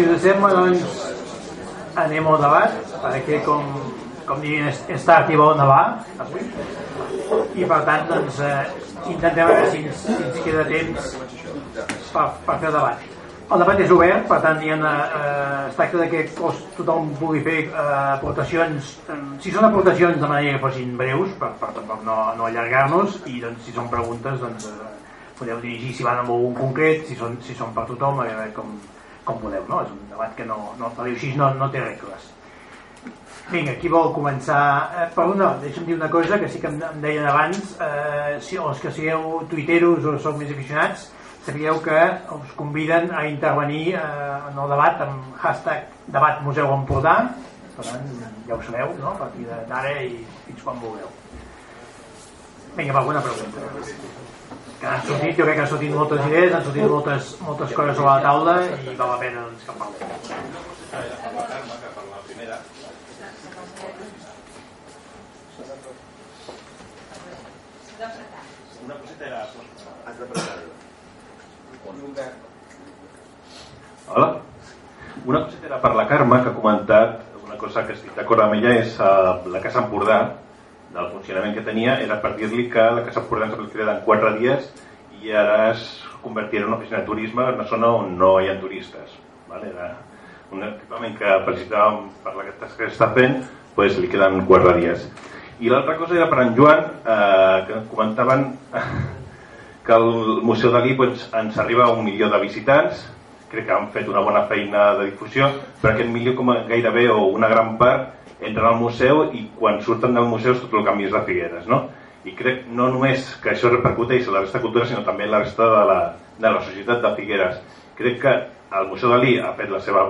si us sembla, doncs, anem al debat, perquè com, com diuen, tard i vol nevar, avui. I per tant, doncs, eh, intentem veure si ens, si ens queda temps per, per fer el debat. El debat és obert, per tant, diguem, eh, es tracta que tothom pugui fer eh, aportacions, eh, si són aportacions de manera que fossin breus, per, per tampoc no, no allargar-nos, i doncs, si són preguntes, doncs, eh, podeu dirigir si van amb algun concret, si són, si són per tothom, a veure com, com podeu, no? És un debat que no, no per dir així no, no té regles. Vinga, qui vol començar? Eh, perdó, no, deixa'm dir una cosa que sí que em, em deien abans, eh, si els que sigueu tuiteros o sou més aficionats, sabíeu que us conviden a intervenir eh, en el debat amb hashtag debat Museu Empordà per tant ja ho sabeu no? a partir d'ara i fins quan vulgueu vinga va, alguna pregunta que han sortit, jo crec que han sortit moltes idees han sortit moltes, moltes coses a la taula i val la pena doncs, que parlem Hola. Una cosa era per la Carme, que ha comentat una cosa que estic d'acord amb ella és uh, la Casa Empordà del funcionament que tenia era per dir-li que la Casa Empordà ens ha en 4 dies i ara es convertirà en una oficina de turisme en una zona on no hi ha turistes vale? era un equipament que felicitàvem per la tasca que està fent pues, li queden 4 dies i l'altra cosa era per en Joan eh, que comentaven que el Museu Dalí doncs, ens arriba a un milió de visitants, crec que han fet una bona feina de difusió, però aquest milió com a gairebé o una gran part entren al museu i quan surten del museu és tot el canvi de Figueres, no? I crec no només que això repercuteix a la resta de cultura, sinó també a la resta de la, de la societat de Figueres. Crec que el Museu Dalí ha fet la seva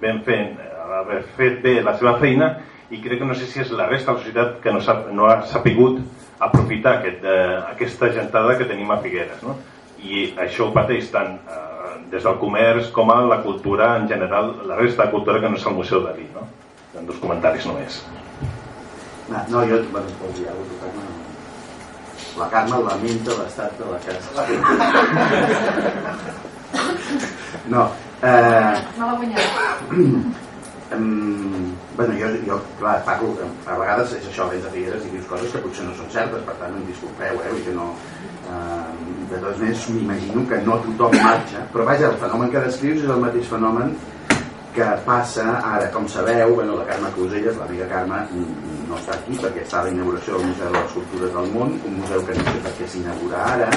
ben fent, ha fet bé la seva feina i crec que no sé si és la resta de la societat que no, sap, no ha sapigut aprofitar aquest, eh, aquesta gentada que tenim a Figueres no? i això ho pateix tant eh, des del comerç com a la cultura en general, la resta de cultura que no és el Museu Dalí no? en dos comentaris només. No, no jo bueno, pues ja ho la Carme lamenta l'estat de la casa. No eh, no l'ha guanyat Um, bueno, jo, jo, clar, parlo, a vegades és això, vens de Figueres i dius coses que potser no són certes, per tant, em disculpeu, eh, i que no... Uh, de totes maneres, m'imagino que no tothom marxa, però vaja, el fenomen que descrius és el mateix fenomen que passa ara, com sabeu, bueno, la Carme Cluselles, l'amiga Carme, no està aquí perquè està a la inauguració del Museu de les Cultures del Món, un museu que no sé per què s'inaugura ara,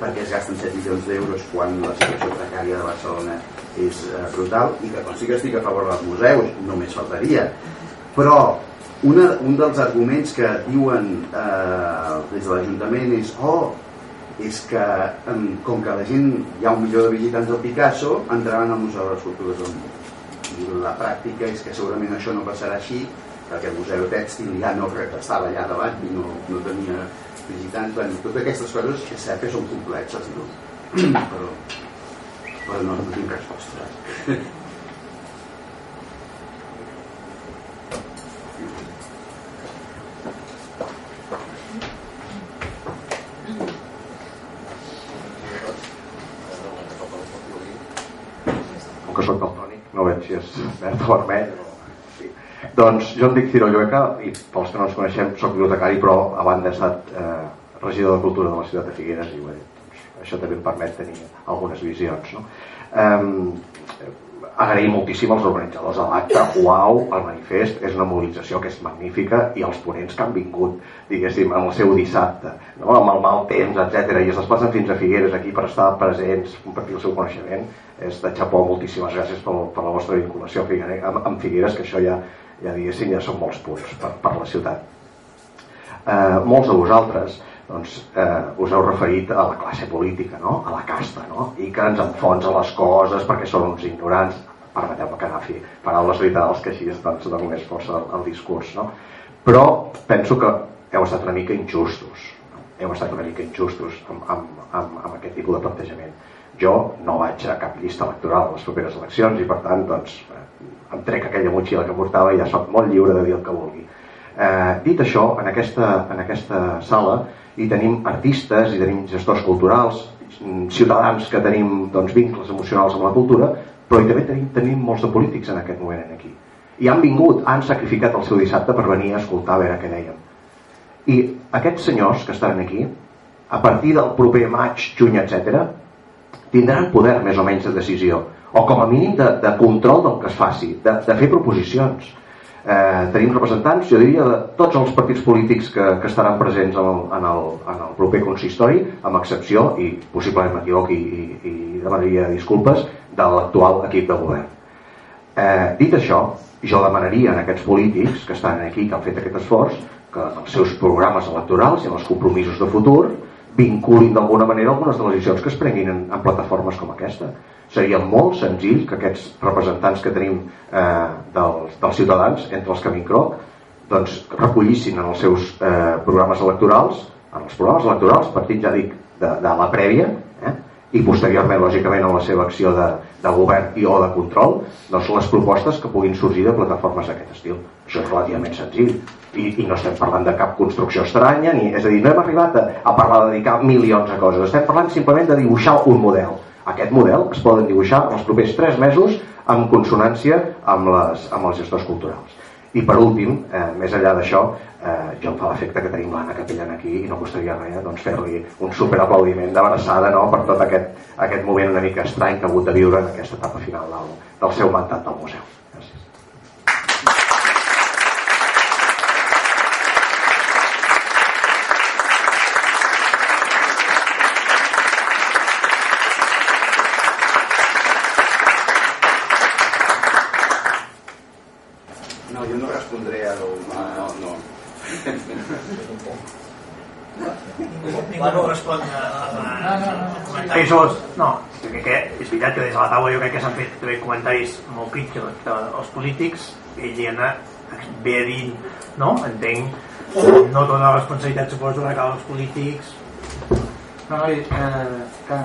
perquè es gasten 7 milions d'euros quan la situació precària de Barcelona és eh, brutal i que com sí que estic a favor dels museus només faltaria. Però una, un dels arguments que diuen eh, des de l'Ajuntament és oh, és que com que la gent hi ha un milió de visitants del Picasso entraran al Museu de les Cultures del Món i la pràctica és que segurament això no passarà així perquè el Museu Tèxtil ja no estava allà davant i no, no tenia visitants bueno, totes aquestes coses que sé que són complexes no? però però no, no tinc resposta. Com que soc daltònic, no veig si és verd o vermell sí. Doncs jo em dic Ciro Llueca i pels que no ens coneixem soc bibliotecari però a banda he estat eh, regidor de Cultura de la ciutat de Figueres i bé, això també em permet tenir algunes visions no? eh, agrair moltíssim als organitzadors de l'acte uau, el manifest és una mobilització que és magnífica i els ponents que han vingut diguéssim, en el seu dissabte no? amb el mal temps, etc i es desplacen fins a Figueres aquí per estar presents compartir el seu coneixement és de xapó, moltíssimes gràcies per, per la vostra vinculació amb, Figueres, amb, Figueres que això ja, ja diguéssim, ja són molts punts per, per la ciutat eh, molts de vosaltres doncs, eh, us heu referit a la classe política, no? a la casta, no? i que ens enfonsa les coses perquè són uns ignorants. Permeteu-me que agafi paraules literals que així doncs, dona més força al, discurs. No? Però penso que heu estat una mica injustos. No? Heu estat una mica injustos amb, amb, amb, amb aquest tipus de plantejament. Jo no vaig a cap llista electoral a les properes eleccions i per tant doncs, eh, em trec aquella motxilla que portava i ja sóc molt lliure de dir el que vulgui. Eh, dit això, en aquesta, en aquesta sala i tenim artistes i tenim gestors culturals ciutadans que tenim doncs, vincles emocionals amb la cultura però hi també tenim, tenim molts de polítics en aquest moment aquí i han vingut, han sacrificat el seu dissabte per venir a escoltar a veure què dèiem i aquests senyors que estan aquí a partir del proper maig, juny, etc tindran poder més o menys de decisió o com a mínim de, de control del que es faci de, de fer proposicions eh, tenim representants, jo diria, de tots els partits polítics que, que estaran presents en el, en, el, en el proper consistori, amb excepció, i possiblement m'equivoqui i, i demanaria disculpes, de l'actual equip de govern. Eh, dit això, jo demanaria a aquests polítics que estan aquí, que han fet aquest esforç, que els seus programes electorals i els compromisos de futur vinculin d'alguna manera algunes de les decisions que es prenguin en, en plataformes com aquesta. Seria molt senzill que aquests representants que tenim eh, dels, dels ciutadans, entre els que m'incroc, doncs recollissin en els seus eh, programes electorals, en els programes electorals, partit ja dic, de, de la prèvia, eh, i posteriorment, lògicament, en la seva acció de, de govern i o de control, doncs les propostes que puguin sorgir de plataformes d'aquest estil. Això és relativament senzill. I, I no estem parlant de cap construcció estranya, ni, és a dir, no hem arribat a, a parlar de dedicar milions a coses, estem parlant simplement de dibuixar un model. Aquest model es poden dibuixar els propers tres mesos en consonància amb, les, amb els gestors culturals. I per últim, eh, més enllà d'això, eh, jo em fa l'efecte que tenim l'Anna Capellan aquí i no costaria res doncs, fer-li un superaplaudiment d'abraçada no? per tot aquest, aquest moment una mica estrany que ha hagut de viure en aquesta etapa final del, del seu mandat del museu. Comentaris no, crec que és veritat que des de la taula jo crec que s'han fet també comentaris molt crítics dels polítics ell hi ha ve dir no, entenc no tota la responsabilitat suposo que cal els polítics. No, no, eh, que,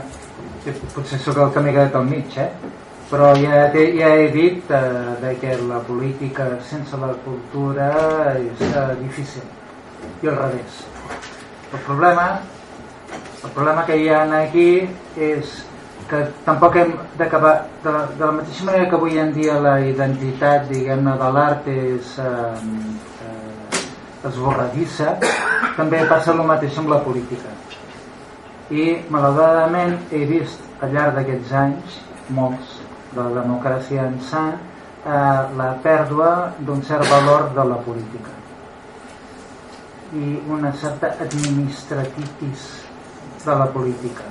que potser sóc el que m'he quedat al mig eh? però ja, ja he dit eh, de que la política sense la cultura és eh, difícil. I al revés. El problema el problema que hi ha aquí és que tampoc hem d'acabar de, de la mateixa manera que avui en dia la identitat diguem-ne de l'art és eh, eh, esborradissa també passa el mateix amb la política. I malauradament he vist al llarg d'aquests anys molts de la democràcia en sa eh, la pèrdua d'un cert valor de la política. I una certa administratitis de la política.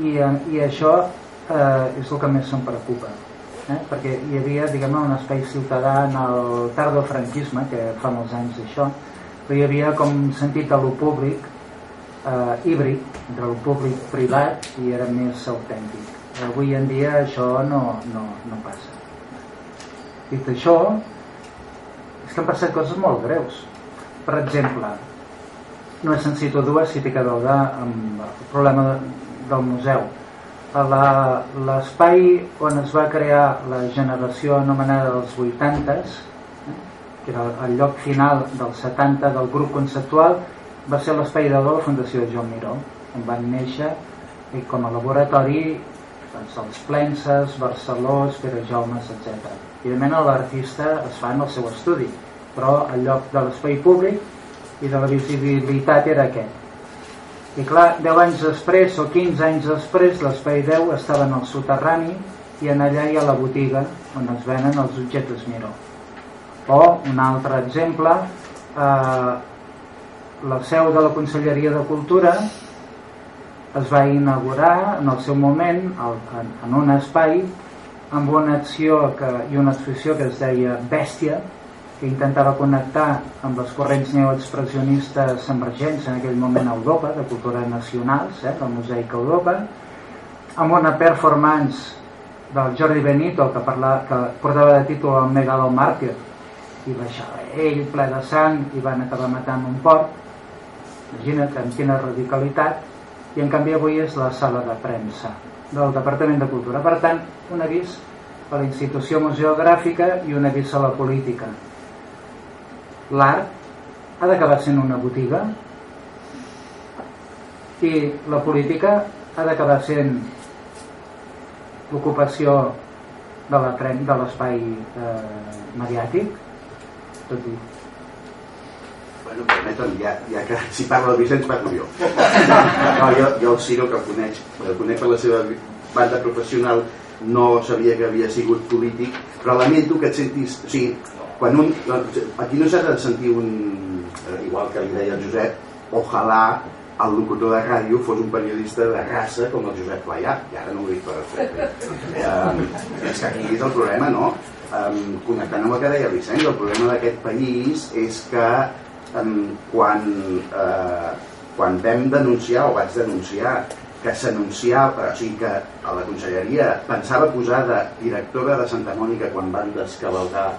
I, eh, i això eh, és el que més se'm preocupa eh? perquè hi havia diguem un espai ciutadà en el tardofranquisme que fa molts anys això però hi havia com sentit a lo públic eh, híbrid entre el públic privat i era més autèntic. Avui en dia això no, no, no passa. Dit això és que han passat coses molt greus. Per exemple no és sensit o dues si té a veure amb el problema de, del museu. L'espai on es va crear la generació anomenada dels 80s, eh, que era el lloc final dels 70 del grup conceptual, va ser l'espai de la Fundació Joan Miró, on van néixer i com a laboratori doncs, els Plenses, Barcelós, Pere Jaumes, etc. Evidentment l'artista es fa en el seu estudi, però el lloc de l'espai públic i de la visibilitat era aquest. I clar, 10 anys després o 15 anys després l'espai 10 estava en el soterrani i en allà hi ha la botiga on es venen els objectes Miró. O, un altre exemple, eh, la seu de la Conselleria de Cultura es va inaugurar en el seu moment en un espai amb una acció que, i una exposició que es deia Bèstia, que intentava connectar amb les corrents neoexpressionistes emergents en aquell moment a Europa, de cultura nacionals, eh, del Mosaic a Europa, amb una performance del Jordi Benito que, parla, que portava de títol el Megalo Màrtir i baixava ell ple de sang i van acabar matant un port imagina't amb quina radicalitat. I en canvi avui és la sala de premsa del Departament de Cultura. Per tant un avís a la institució museogràfica i un avís a la política l'art ha d'acabar sent una botiga? I la política ha d'acabar sent l'ocupació de la tren de l'espai eh, mediàtic? Tot dit Bueno, permetem, ja, ja que si parla el Vicenç parlo jo. No, jo, jo el Ciro que el coneix, el conec per la seva banda professional, no sabia que havia sigut polític, però lamento que et sentis... O sigui, quan un, aquí no s'ha de sentir un... eh, Igual que li deia el Josep, ojalà el locutor de ràdio fos un periodista de raça com el Josep Playà, i ara no ho dic per fer. Eh, és que aquí és el problema, no? Eh, connectant amb el que deia Vicenç, el problema d'aquest país és que eh, quan, eh, quan vam denunciar o vaig denunciar que s'anunciava, o sigui que a la conselleria pensava posar de directora de Santa Mònica quan van descavalcar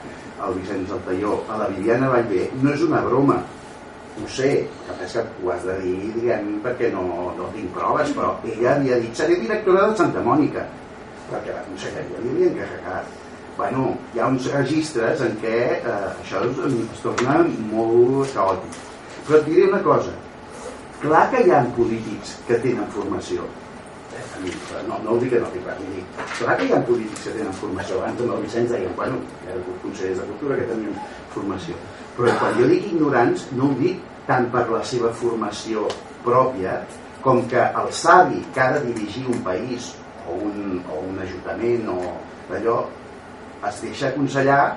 el Vicenç del Talló a la Viviana Vallvé, no és una broma, ho sé, que és que ho has de dir, diguem, perquè no, no tinc proves, però ella havia dit, seré directora de Santa Mònica, perquè la conselleria li havia encarregat. Bueno, hi ha uns registres en què eh, això es, es torna molt caòtic. Però et diré una cosa, clar que hi ha polítics que tenen formació. Mi, no, no ho dic que no, dic, clar que hi ha polítics que tenen formació. Abans amb el Vicenç deien, bueno, hi ha hagut consellers de cultura que tenien formació. Però quan jo dic ignorants, no ho dic tant per la seva formació pròpia, com que el savi que ha de dirigir un país o un, o un ajuntament o d'allò es deixa aconsellar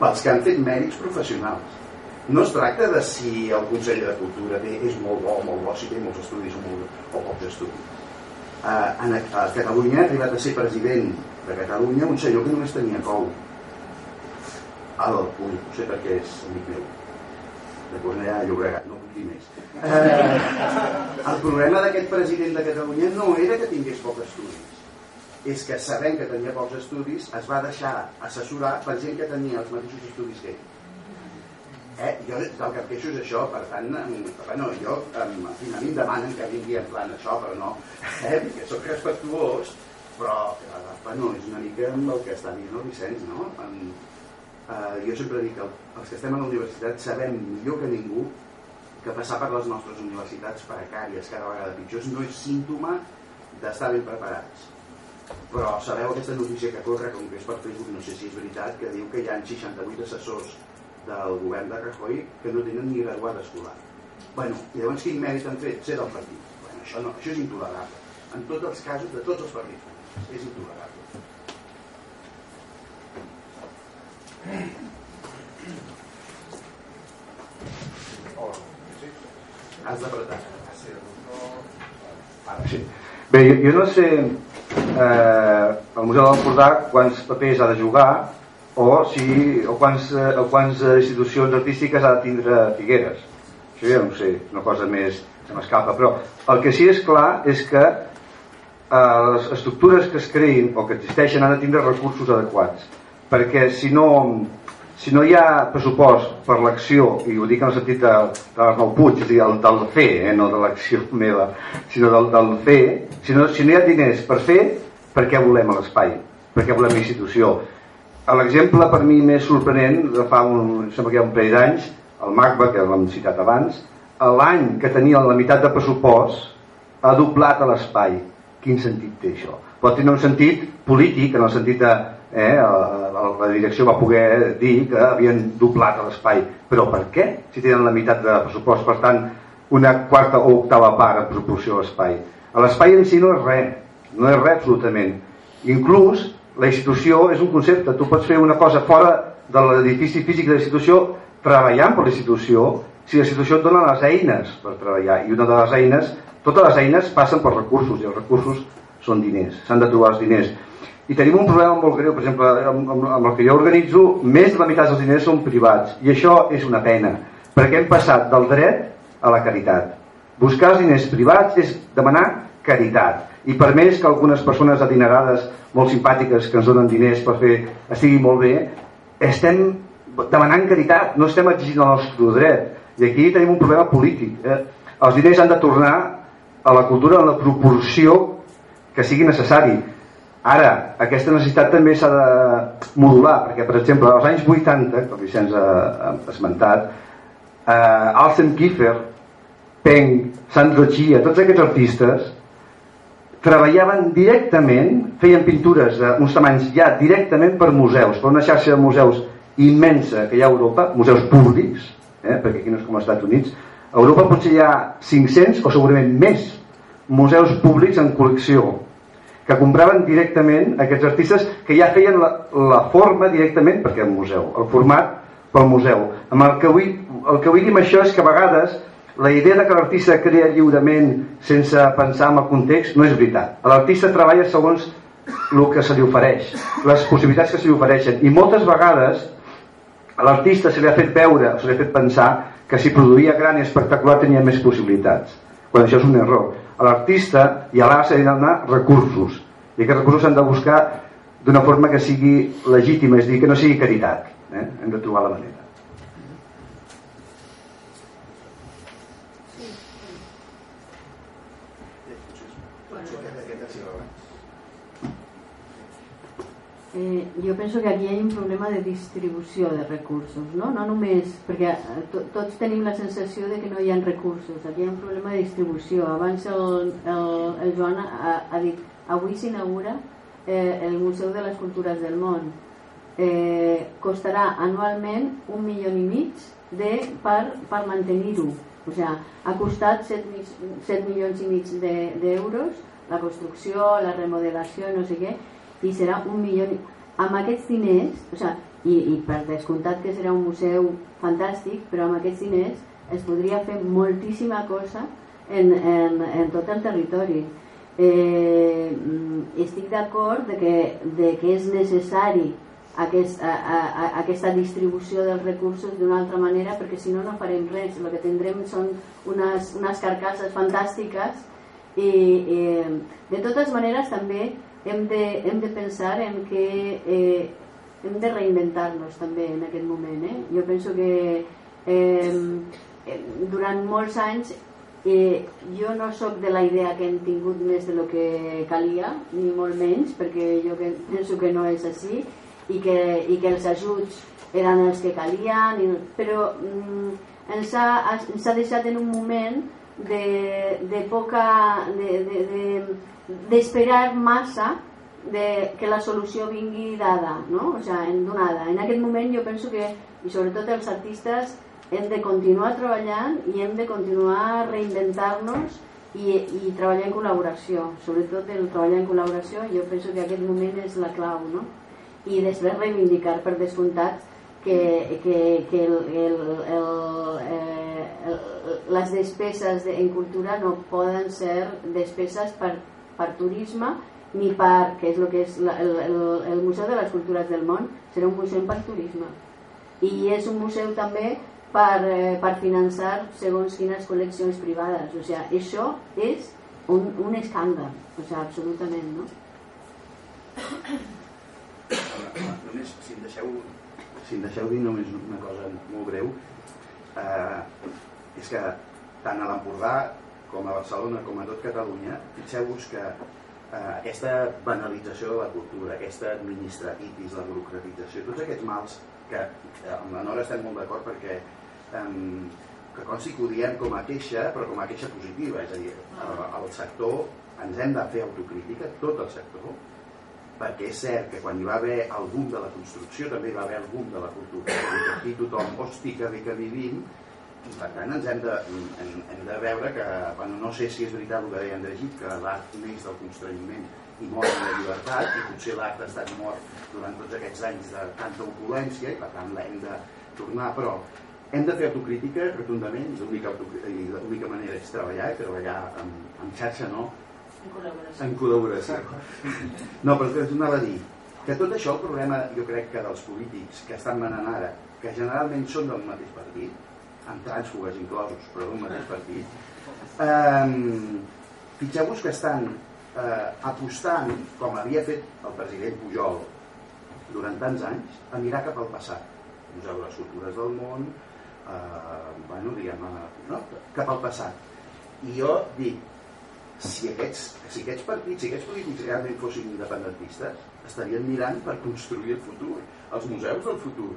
pels que han fet mèrits professionals. No es tracta de si el conseller de Cultura té, és molt bo o molt bo, si té molts estudis o, molt, o pocs estudis. Uh, en, a Catalunya ha arribat a ser president de Catalunya un senyor que només tenia cou. Al punt, ho sé perquè és amic meu. De Cornellà de Llobregat, no vull dir més. Uh, el problema d'aquest president de Catalunya no era que tingués pocs estudis és que sabent que tenia pocs estudis es va deixar assessorar per gent que tenia els mateixos estudis que ell eh? jo del que em queixo és això per tant, bueno, jo em, a mi em demanen que vingui en plan això però no, eh? que soc respectuós però bueno, és una mica amb el que està dient el Vicenç no? En, eh, jo sempre dic que els que estem a la universitat sabem millor que ningú que passar per les nostres universitats precàries cada vegada pitjors no és símptoma d'estar ben preparats però sabeu aquesta notícia que corre com que és per Facebook, no sé si és veritat que diu que hi ha 68 assessors del govern de Rajoy que no tenen ni graduat escolar. Bueno, i llavors quin mèrit han fet? ser del partit. Bueno, això, no, això és intolerable. En tots els casos de tots els partits és intolerable. Has d'apretar. Bé, jo, jo no sé eh, el Museu de l'Empordà quants papers ha de jugar o, si, o, quants, eh, o quants institucions artístiques ha de tindre Figueres. Això ja no sé, una cosa més que m'escapa, però el que sí és clar és que eh, les estructures que es creïn o que existeixen han de tindre recursos adequats perquè si no si no hi ha pressupost per l'acció, i ho dic en el sentit de, de l'Arnau Puig, és dir, el, del fer, eh, no de l'acció meva, sinó del, del fer, si no, si no hi ha diners per fer, per què volem l'espai? Per què volem la institució? L'exemple per mi més sorprenent, de fa un, sembla que hi ha un parell d'anys, el MACBA, que l'hem citat abans, l'any que tenia la meitat de pressupost, ha doblat a l'espai. Quin sentit té això? Pot tenir un sentit polític, en el sentit de eh, la direcció va poder dir que havien doblat l'espai però per què? si tenen la meitat de pressupost per tant una quarta o octava part en proporció a l'espai l'espai en si no és res no és res absolutament inclús la institució és un concepte. Tu pots fer una cosa fora de l'edifici físic de la institució treballant per la institució si la institució et dona les eines per treballar. I una de les eines totes les eines passen per recursos i els recursos són diners s'han de trobar els diners. I tenim un problema molt greu, per exemple, amb, amb, amb el que jo organitzo, més de la meitat dels diners són privats, i això és una pena, perquè hem passat del dret a la caritat. Buscar els diners privats és demanar caritat, i per més que algunes persones adinerades, molt simpàtiques, que ens donen diners per fer, estigui molt bé, estem demanant caritat, no estem exigint el nostre dret, i aquí tenim un problema polític. Eh? Els diners han de tornar a la cultura en la proporció que sigui necessari Ara, aquesta necessitat també s'ha de modular, perquè, per exemple, als anys 80, que el Vicenç ha, esmentat, eh, Alcem Kiefer, Peng, Sandro Chia, tots aquests artistes treballaven directament, feien pintures d'uns tamanys ja directament per museus, per una xarxa de museus immensa que hi ha a Europa, museus públics, eh, perquè aquí no és com als Estats Units, a Europa potser hi ha 500 o segurament més museus públics en col·lecció que compraven directament aquests artistes que ja feien la, la forma directament perquè el museu, el format pel museu. Amb el que vull, el que vull dir amb això és que a vegades la idea de que l'artista crea lliurement sense pensar en el context no és veritat. L'artista treballa segons el que se li ofereix, les possibilitats que se li ofereixen i moltes vegades a l'artista se li ha fet veure, se li ha fet pensar que si produïa gran i espectacular tenia més possibilitats quan això és un error a l'artista i a l'art s'ha de donar recursos i aquests recursos s'han de buscar d'una forma que sigui legítima és dir, que no sigui caritat eh? hem de trobar la manera Eh, jo penso que aquí hi ha un problema de distribució de recursos, no? No només, perquè eh, to, tots tenim la sensació de que no hi ha recursos, aquí hi ha un problema de distribució. Abans el, el, el Joan ha, ha dit, avui s'inaugura eh, el Museu de les Cultures del Món. Eh, costarà anualment un milió i mig de, per, per mantenir-ho. O sigui, ha costat 7, 7 milions i mig d'euros de, la construcció, la remodelació, no sé què, i serà un milió amb aquests diners o sigui, i, i per descomptat que serà un museu fantàstic però amb aquests diners es podria fer moltíssima cosa en, en, en tot el territori. Eh, estic d'acord de, que, de que és necessari aquest, a, a, a, aquesta distribució dels recursos d'una altra manera perquè si no no farem res. El que tindrem són unes, unes carcasses fantàstiques i, i de totes maneres també hem de, hem de pensar en que eh, hem de reinventar-nos també en aquest moment. Eh? Jo penso que eh, durant molts anys eh, jo no sóc de la idea que hem tingut més de lo que calia, ni molt menys, perquè jo penso que no és així i que, i que els ajuts eren els que calien, i, però mm, ens, ha, ens ha deixat en un moment de, de poca... de, de, de, d'esperar massa de que la solució vingui dada, no? o sigui, donada. En aquest moment jo penso que, i sobretot els artistes, hem de continuar treballant i hem de continuar reinventar-nos i, i treballar en col·laboració. Sobretot el treballar en col·laboració, jo penso que aquest moment és la clau, no? I després reivindicar per descomptat que, que, que el, el, el, eh, les despeses de, en cultura no poden ser despeses per per turisme ni per, que és el que és la, el, el, el Museu de les Cultures del Món, serà un museu per turisme. I és un museu també per, eh, per finançar segons quines col·leccions privades. O sigui, això és un, un escàndal, o sigui, absolutament, no? Només, si em deixeu, si em deixeu dir només una cosa molt breu, eh, és que tant a l'Empordà com a Barcelona, com a tot Catalunya, fixeu-vos que eh, aquesta banalització de la cultura, aquesta administratitis, la burocratització, tots aquests mals que eh, amb la Nora estem molt d'acord perquè eh, que consti que ho diem com a queixa, però com a queixa positiva, és a dir, al sector ens hem de fer autocrítica, tot el sector, perquè és cert que quan hi va haver el boom de la construcció també hi va haver el boom de la cultura, i aquí tothom, hosti, que bé que vivim, i per tant ens hem de, hem, hem de veure que, bueno, no sé si és veritat el que deia Andregit, que l'art neix del constrenyiment i mor en la llibertat, i potser l'art ha estat mort durant tots aquests anys de tanta opulència, i per tant l'hem de tornar, però hem de fer autocrítica rotundament, l'única manera és treballar, i treballar en, en xarxa no, en col·laboració. En col·laboració. No, però que anava a dir que tot això, el problema, jo crec que dels polítics que estan manant ara, que generalment són del mateix partit, amb trànsfugues inclosos, però d'un mateix partit, eh, fixeu-vos que estan eh, apostant, com havia fet el president Pujol durant tants anys, a mirar cap al passat. Museu de les Cultures del Món, eh, bueno, diguem, no? cap al passat. I jo dic, si aquests, si aquests partits, si aquests polítics realment fossin independentistes, estarien mirant per construir el futur, els museus del futur,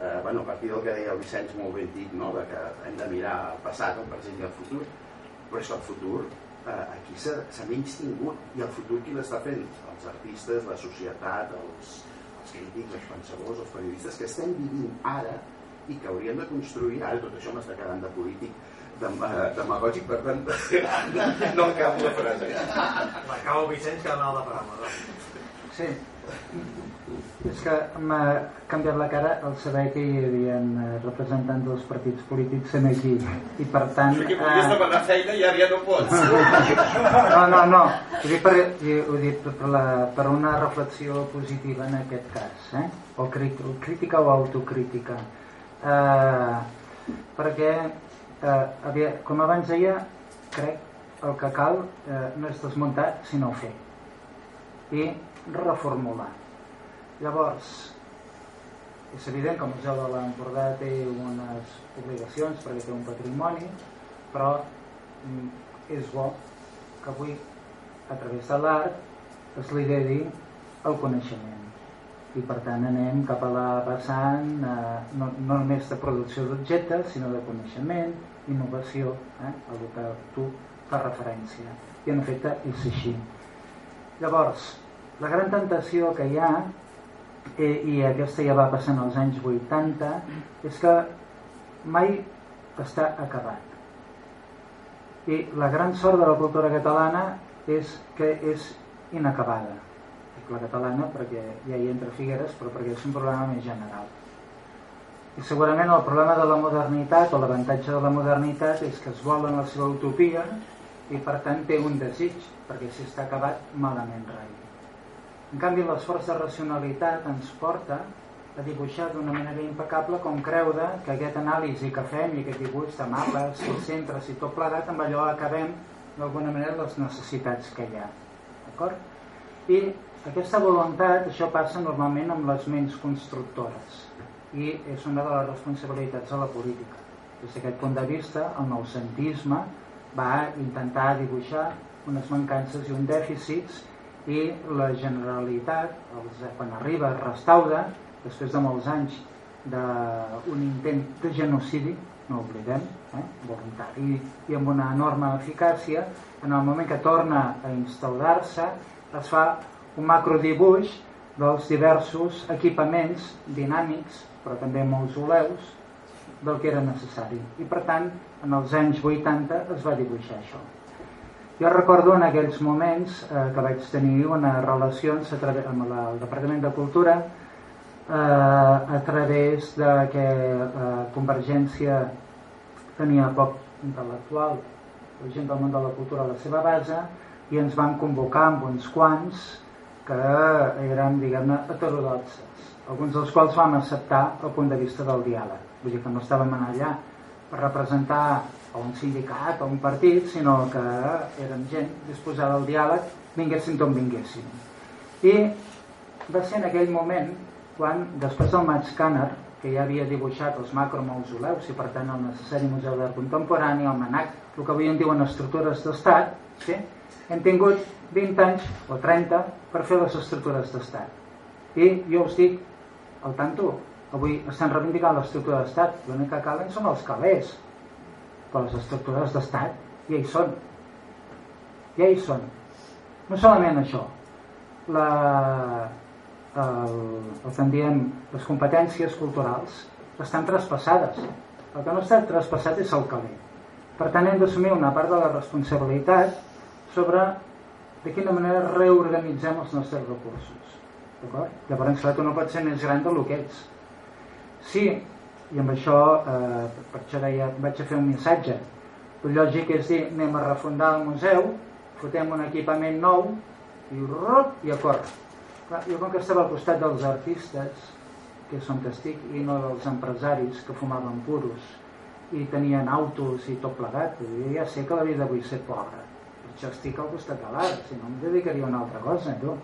eh, bueno, a partir del que deia el Vicenç molt ben dit, no? de que hem de mirar el passat, el present i el futur, però és que el futur eh, aquí s'ha menys tingut i el futur qui l'està fent? Els artistes, la societat, els, els crítics, els pensadors, els periodistes que estem vivint ara i que hauríem de construir, ara tot això m'està quedant de polític, eh, demagògic, per tant, no acabo la frase. L'acabo Vicenç que mal de paraula. Sí. És que m'ha canviat la cara al saber que hi havia eh, representants dels partits polítics en aquí i per tant... Perquè podies eh... demanar feina i ara ja no pots. No, no, no. Ho dic per, ho dic per, la, per una reflexió positiva en aquest cas. Eh? O crítica o autocrítica. Eh, perquè, eh, havia, com abans deia, crec el que cal eh, no és desmuntar, sinó fer. I reformular Llavors, és evident que el Museu de l'Empordà té unes obligacions perquè té un patrimoni, però mm, és bo que avui, a través de l'art, es lideri el coneixement. I per tant anem cap a la vessant eh, no, no només de producció d'objectes, sinó de coneixement, innovació, eh, el que tu fa referència. I en efecte és així. Llavors, la gran tentació que hi ha i, i aquesta ja va passant als anys 80 és que mai està acabat. I la gran sort de la cultura catalana és que és inacabada. La catalana perquè ja hi entra Figueres però perquè és un problema més general. I segurament el problema de la modernitat o l'avantatge de la modernitat és que es vol en la seva utopia i per tant té un desig perquè si està acabat malament rai en canvi, l'esforç de racionalitat ens porta a dibuixar d'una manera impecable com creure que aquest anàlisi que fem i aquest dibuix de mapes, centres i tot plegat, amb allò acabem d'alguna manera les necessitats que hi ha. D'acord? I aquesta voluntat, això passa normalment amb les ments constructores i és una de les responsabilitats de la política. Des d'aquest punt de vista, el noucentisme va intentar dibuixar unes mancances i uns dèficits i la Generalitat, els, quan arriba a Restauda, després de molts anys d'un intent de genocidi, no oblidem, eh, voluntari i amb una enorme eficàcia, en el moment que torna a instaurar-se es fa un macrodibuix dels diversos equipaments dinàmics, però també mausoleus, del que era necessari. I per tant, en els anys 80 es va dibuixar això. Jo recordo en aquells moments eh, que vaig tenir unes relacions a través, amb la, el Departament de Cultura eh, a través de que eh, Convergència tenia poc intel·lectual, la gent del món de la cultura a la seva base, i ens van convocar amb uns quants que eren, diguem-ne, heterodoxes, alguns dels quals vam acceptar el punt de vista del diàleg. Vull dir que no estàvem allà per representar o un sindicat o un partit, sinó que érem gent disposada al diàleg, vinguessin d'on vinguessin. I va ser en aquell moment quan, després del Maig Canner, que ja havia dibuixat els macromausoleus i per tant el necessari Museu d'Art Contemporani, el MANAC, el que avui en diuen estructures d'estat, sí? hem tingut 20 anys o 30 per fer les estructures d'estat. I jo us dic, al tanto, avui estan reivindicant l'estructura d'estat, l'únic que calen són els calés, però les estructures d'estat ja hi són. Ja hi són. No solament això. La, el, el que en diem les competències culturals estan traspassades. El que no està traspassat és el caler per tant hem d'assumir una part de la responsabilitat sobre de quina manera reorganitzem els nostres recursos. D'acord? llavors clar, tu no pots ser més gran del que ets. Sí, i amb això, eh, per això deia, vaig a fer un missatge. El lògic és dir, anem a refundar el museu, fotem un equipament nou i, rup, i a córrer. Clar, jo com que estava al costat dels artistes, que són testic, i no dels empresaris que fumaven puros i tenien autos i tot plegat, jo ja sé que la vida vull ser pobra. Per això estic al costat de l'art, si no em dedicaria a una altra cosa, tu.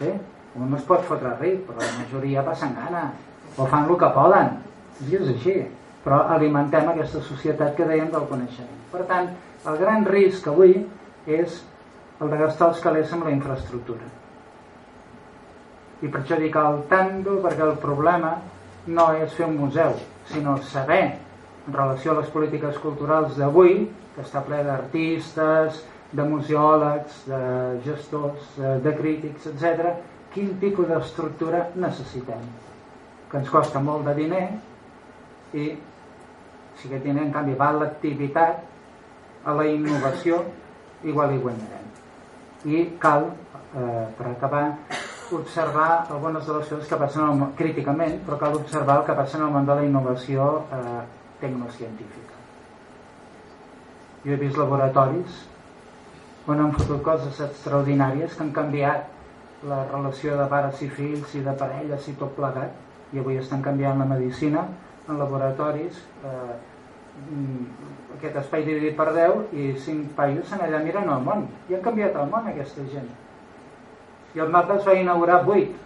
Sí? Un no es pot fotre ric, però la majoria passen gana, o fan el que poden i és així, però alimentem aquesta societat que dèiem del coneixement. Per tant, el gran risc avui és el de gastar els calés amb la infraestructura. I per això dic el tanto, perquè el problema no és fer un museu, sinó saber, en relació a les polítiques culturals d'avui, que està ple d'artistes, de museòlegs, de gestors, de crítics, etc. Quin tipus d'estructura necessitem? Que ens costa molt de diner i si aquest diner en canvi va l'activitat, a la innovació, igual hi guanyarem. I cal, eh, per acabar, observar algunes de les coses que passen al, críticament, però cal observar el que passa en el món de la innovació eh, tecnocientífica. Jo he vist laboratoris on han fotut coses extraordinàries que han canviat la relació de pares i fills i de parelles i tot plegat i avui estan canviant la medicina en laboratoris eh, mm, aquest espai dividit per 10 i 5 paios en allà miren el món. I han canviat el món aquesta gent. I el mapa es va inaugurar 8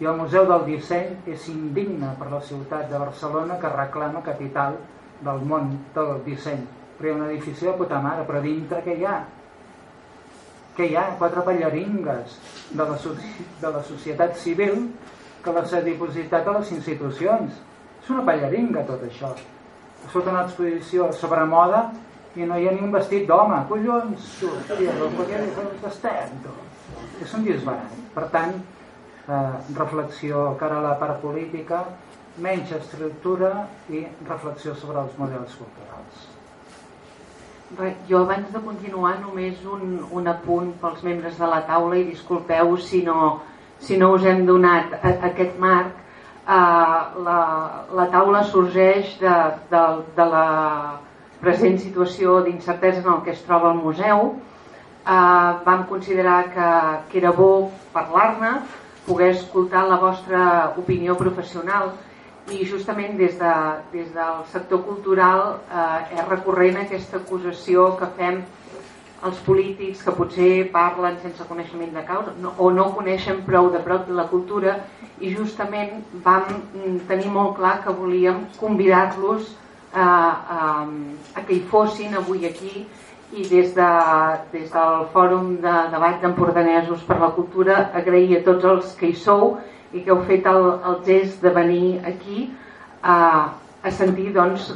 i el Museu del Disseny és indigne per la ciutat de Barcelona que reclama capital del món del disseny. Però hi ha un edifici de puta mare però dintre què hi ha? que hi ha? Quatre ballaringues de la, de la societat civil que les ha dipositat a les institucions és una ballaringa tot això sota una exposició sobre moda i no hi ha ni un vestit d'home collons, hòstia, què estem tu? és un disbarat. Per tant, eh, reflexió cara a la part política, menys estructura i reflexió sobre els models culturals. Bé, jo abans de continuar només un, un apunt pels membres de la taula i disculpeu si no, si no us hem donat a, a aquest marc uh, la, la taula sorgeix de, de, de la present situació d'incertesa en el que es troba el museu. Eh, vam considerar que, que era bo parlar-ne, poder escoltar la vostra opinió professional. I justament des, de, des del sector cultural eh, és recurrent aquesta acusació que fem els polítics que potser parlen sense coneixement de causa no, o no coneixen prou de prop de la cultura i justament vam mm, tenir molt clar que volíem convidar-los eh, a, a que hi fossin avui aquí i des, de, des del Fòrum de Debat d'Empordanesos per la Cultura agrair a tots els que hi sou i que heu fet el, el gest de venir aquí a, a sentir doncs,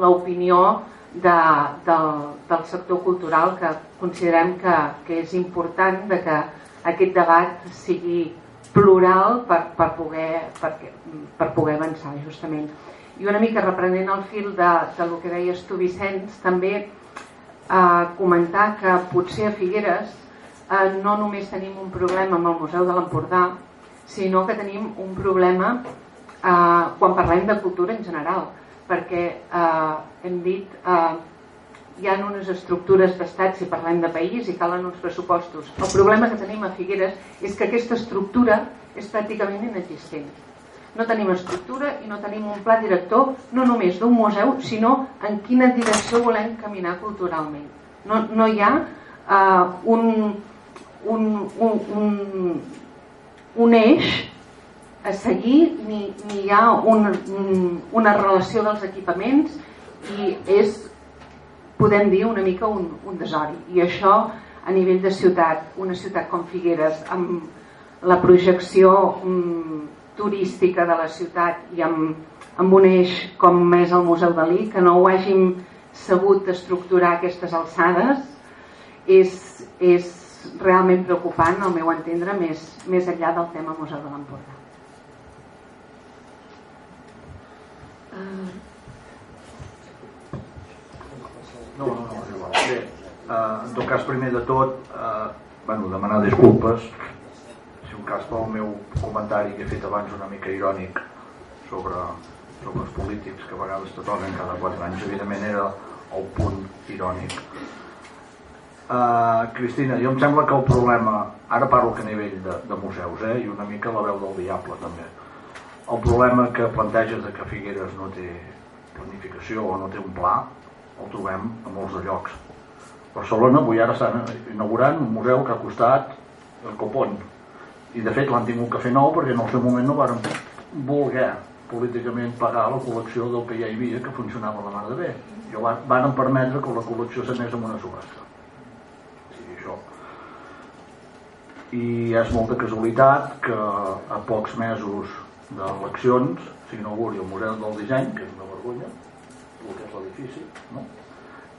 l'opinió de, del, del sector cultural que considerem que, que és important de que aquest debat sigui plural per, per, poder, per, per poder avançar justament. I una mica reprenent el fil de, de lo que deies tu Vicenç, també eh, comentar que potser a Figueres eh, no només tenim un problema amb el Museu de l'Empordà, sinó que tenim un problema eh, quan parlem de cultura en general, perquè eh, hem dit eh, hi ha unes estructures d'estat si parlem de país i calen uns pressupostos. El problema que tenim a Figueres és que aquesta estructura és pràcticament inexistent no tenim estructura i no tenim un pla director no només d'un museu, sinó en quina direcció volem caminar culturalment. No, no hi ha uh, un, un, un, un, un eix a seguir ni, ni hi ha un, un, una relació dels equipaments i és, podem dir, una mica un, un desori. I això a nivell de ciutat, una ciutat com Figueres, amb la projecció um, turística de la ciutat i amb, amb un eix com és el Museu Dalí, que no ho hàgim sabut estructurar aquestes alçades, és, és realment preocupant, al meu entendre, més, més enllà del tema Museu de l'Empordà. No, no, no, és igual. Bé, uh, en tot cas, primer de tot, uh, bueno, demanar disculpes un cas pel meu comentari que he fet abans una mica irònic sobre, sobre els polítics que a vegades te toquen cada quatre anys evidentment era el punt irònic uh, Cristina, jo em sembla que el problema ara parlo que a nivell de, de museus eh, i una mica la veu del diable també el problema que planteges de que Figueres no té planificació o no té un pla el trobem a molts de llocs. Barcelona avui ara estan inaugurant un museu que ha costat el copon. I de fet l'han tingut que fer nou perquè en el seu moment no varen voler políticament pagar la col·lecció del que ja hi havia que funcionava la mar de bé. I van permetre que la col·lecció s'anés amb una subhasta. Sí, això. I és molta casualitat que a pocs mesos d'eleccions s'inauguri el Museu del Disseny que és una vergonya el que és l'edifici no?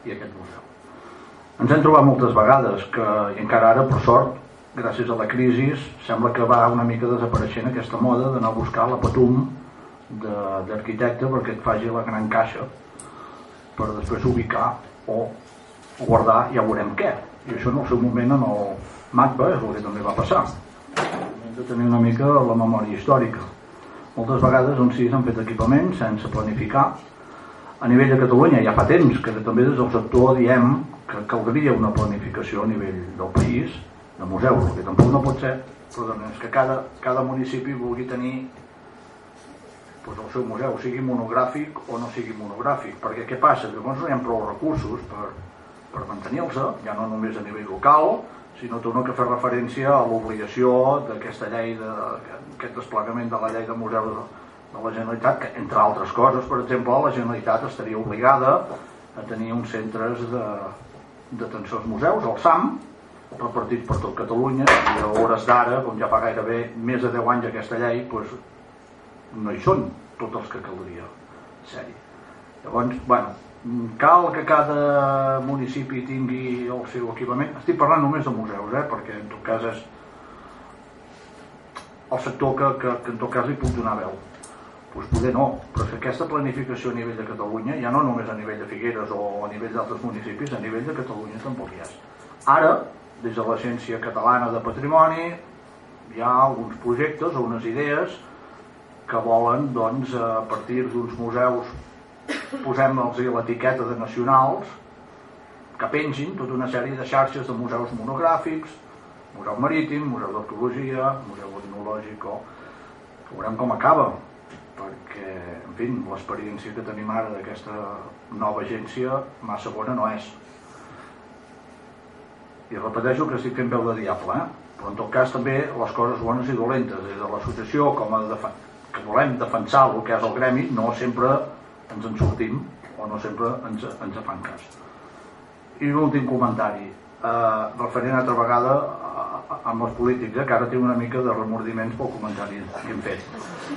i aquest museu ens hem trobat moltes vegades que, i encara ara, per sort, gràcies a la crisi, sembla que va una mica desapareixent aquesta moda d'anar a buscar la patum d'arquitecte perquè et faci la gran caixa per després ubicar o guardar, ja veurem què. I això en el seu moment en el MACBA és el que també va passar. Hem de tenir una mica la memòria històrica. Moltes vegades on sí s'han fet equipaments sense planificar. A nivell de Catalunya ja fa temps que també des del sector diem que caldria una planificació a nivell del país de museus, que tampoc no pot ser però és que cada, cada municipi vulgui tenir doncs el seu museu, sigui monogràfic o no sigui monogràfic, perquè què passa? Llavors no hi ha prou recursos per, per mantenir-se, ja no només a nivell local, sinó torno que fer referència a l'obligació d'aquesta llei, de, aquest desplegament de la llei de museus de, de la Generalitat, que entre altres coses, per exemple, la Generalitat estaria obligada a tenir uns centres d'atenció als museus, el SAM, repartits per tot Catalunya, i a hores d'ara, com ja fa gairebé més de 10 anys aquesta llei, doncs, no hi són tots els que caldria ser-hi. Llavors, bueno, cal que cada municipi tingui el seu equipament. Estic parlant només de museus, eh? perquè en tot cas és el sector que, que, que en tot cas li puc donar veu. Doncs poder no, però que aquesta planificació a nivell de Catalunya, ja no només a nivell de Figueres o a nivell d'altres municipis, a nivell de Catalunya tampoc hi és. Ara, des de l'Agència Catalana de Patrimoni, hi ha alguns projectes o unes idees que volen doncs, a partir d'uns museus posem-los l'etiqueta de nacionals que pengin tota una sèrie de xarxes de museus monogràfics museu marítim, museu d'arqueologia museu etnològic o veurem com acaba perquè, en fi, l'experiència que tenim ara d'aquesta nova agència massa bona no és i repeteixo que estic fent veu de diable eh? però en tot cas també les coses bones i dolentes des de l'associació com a que volem defensar el que és el gremi no sempre ens en sortim o no sempre ens, ens fan cas. I un últim comentari. Eh, referent altra vegada amb els polítics, eh, que ara té una mica de remordiments pel comentari que hem fet.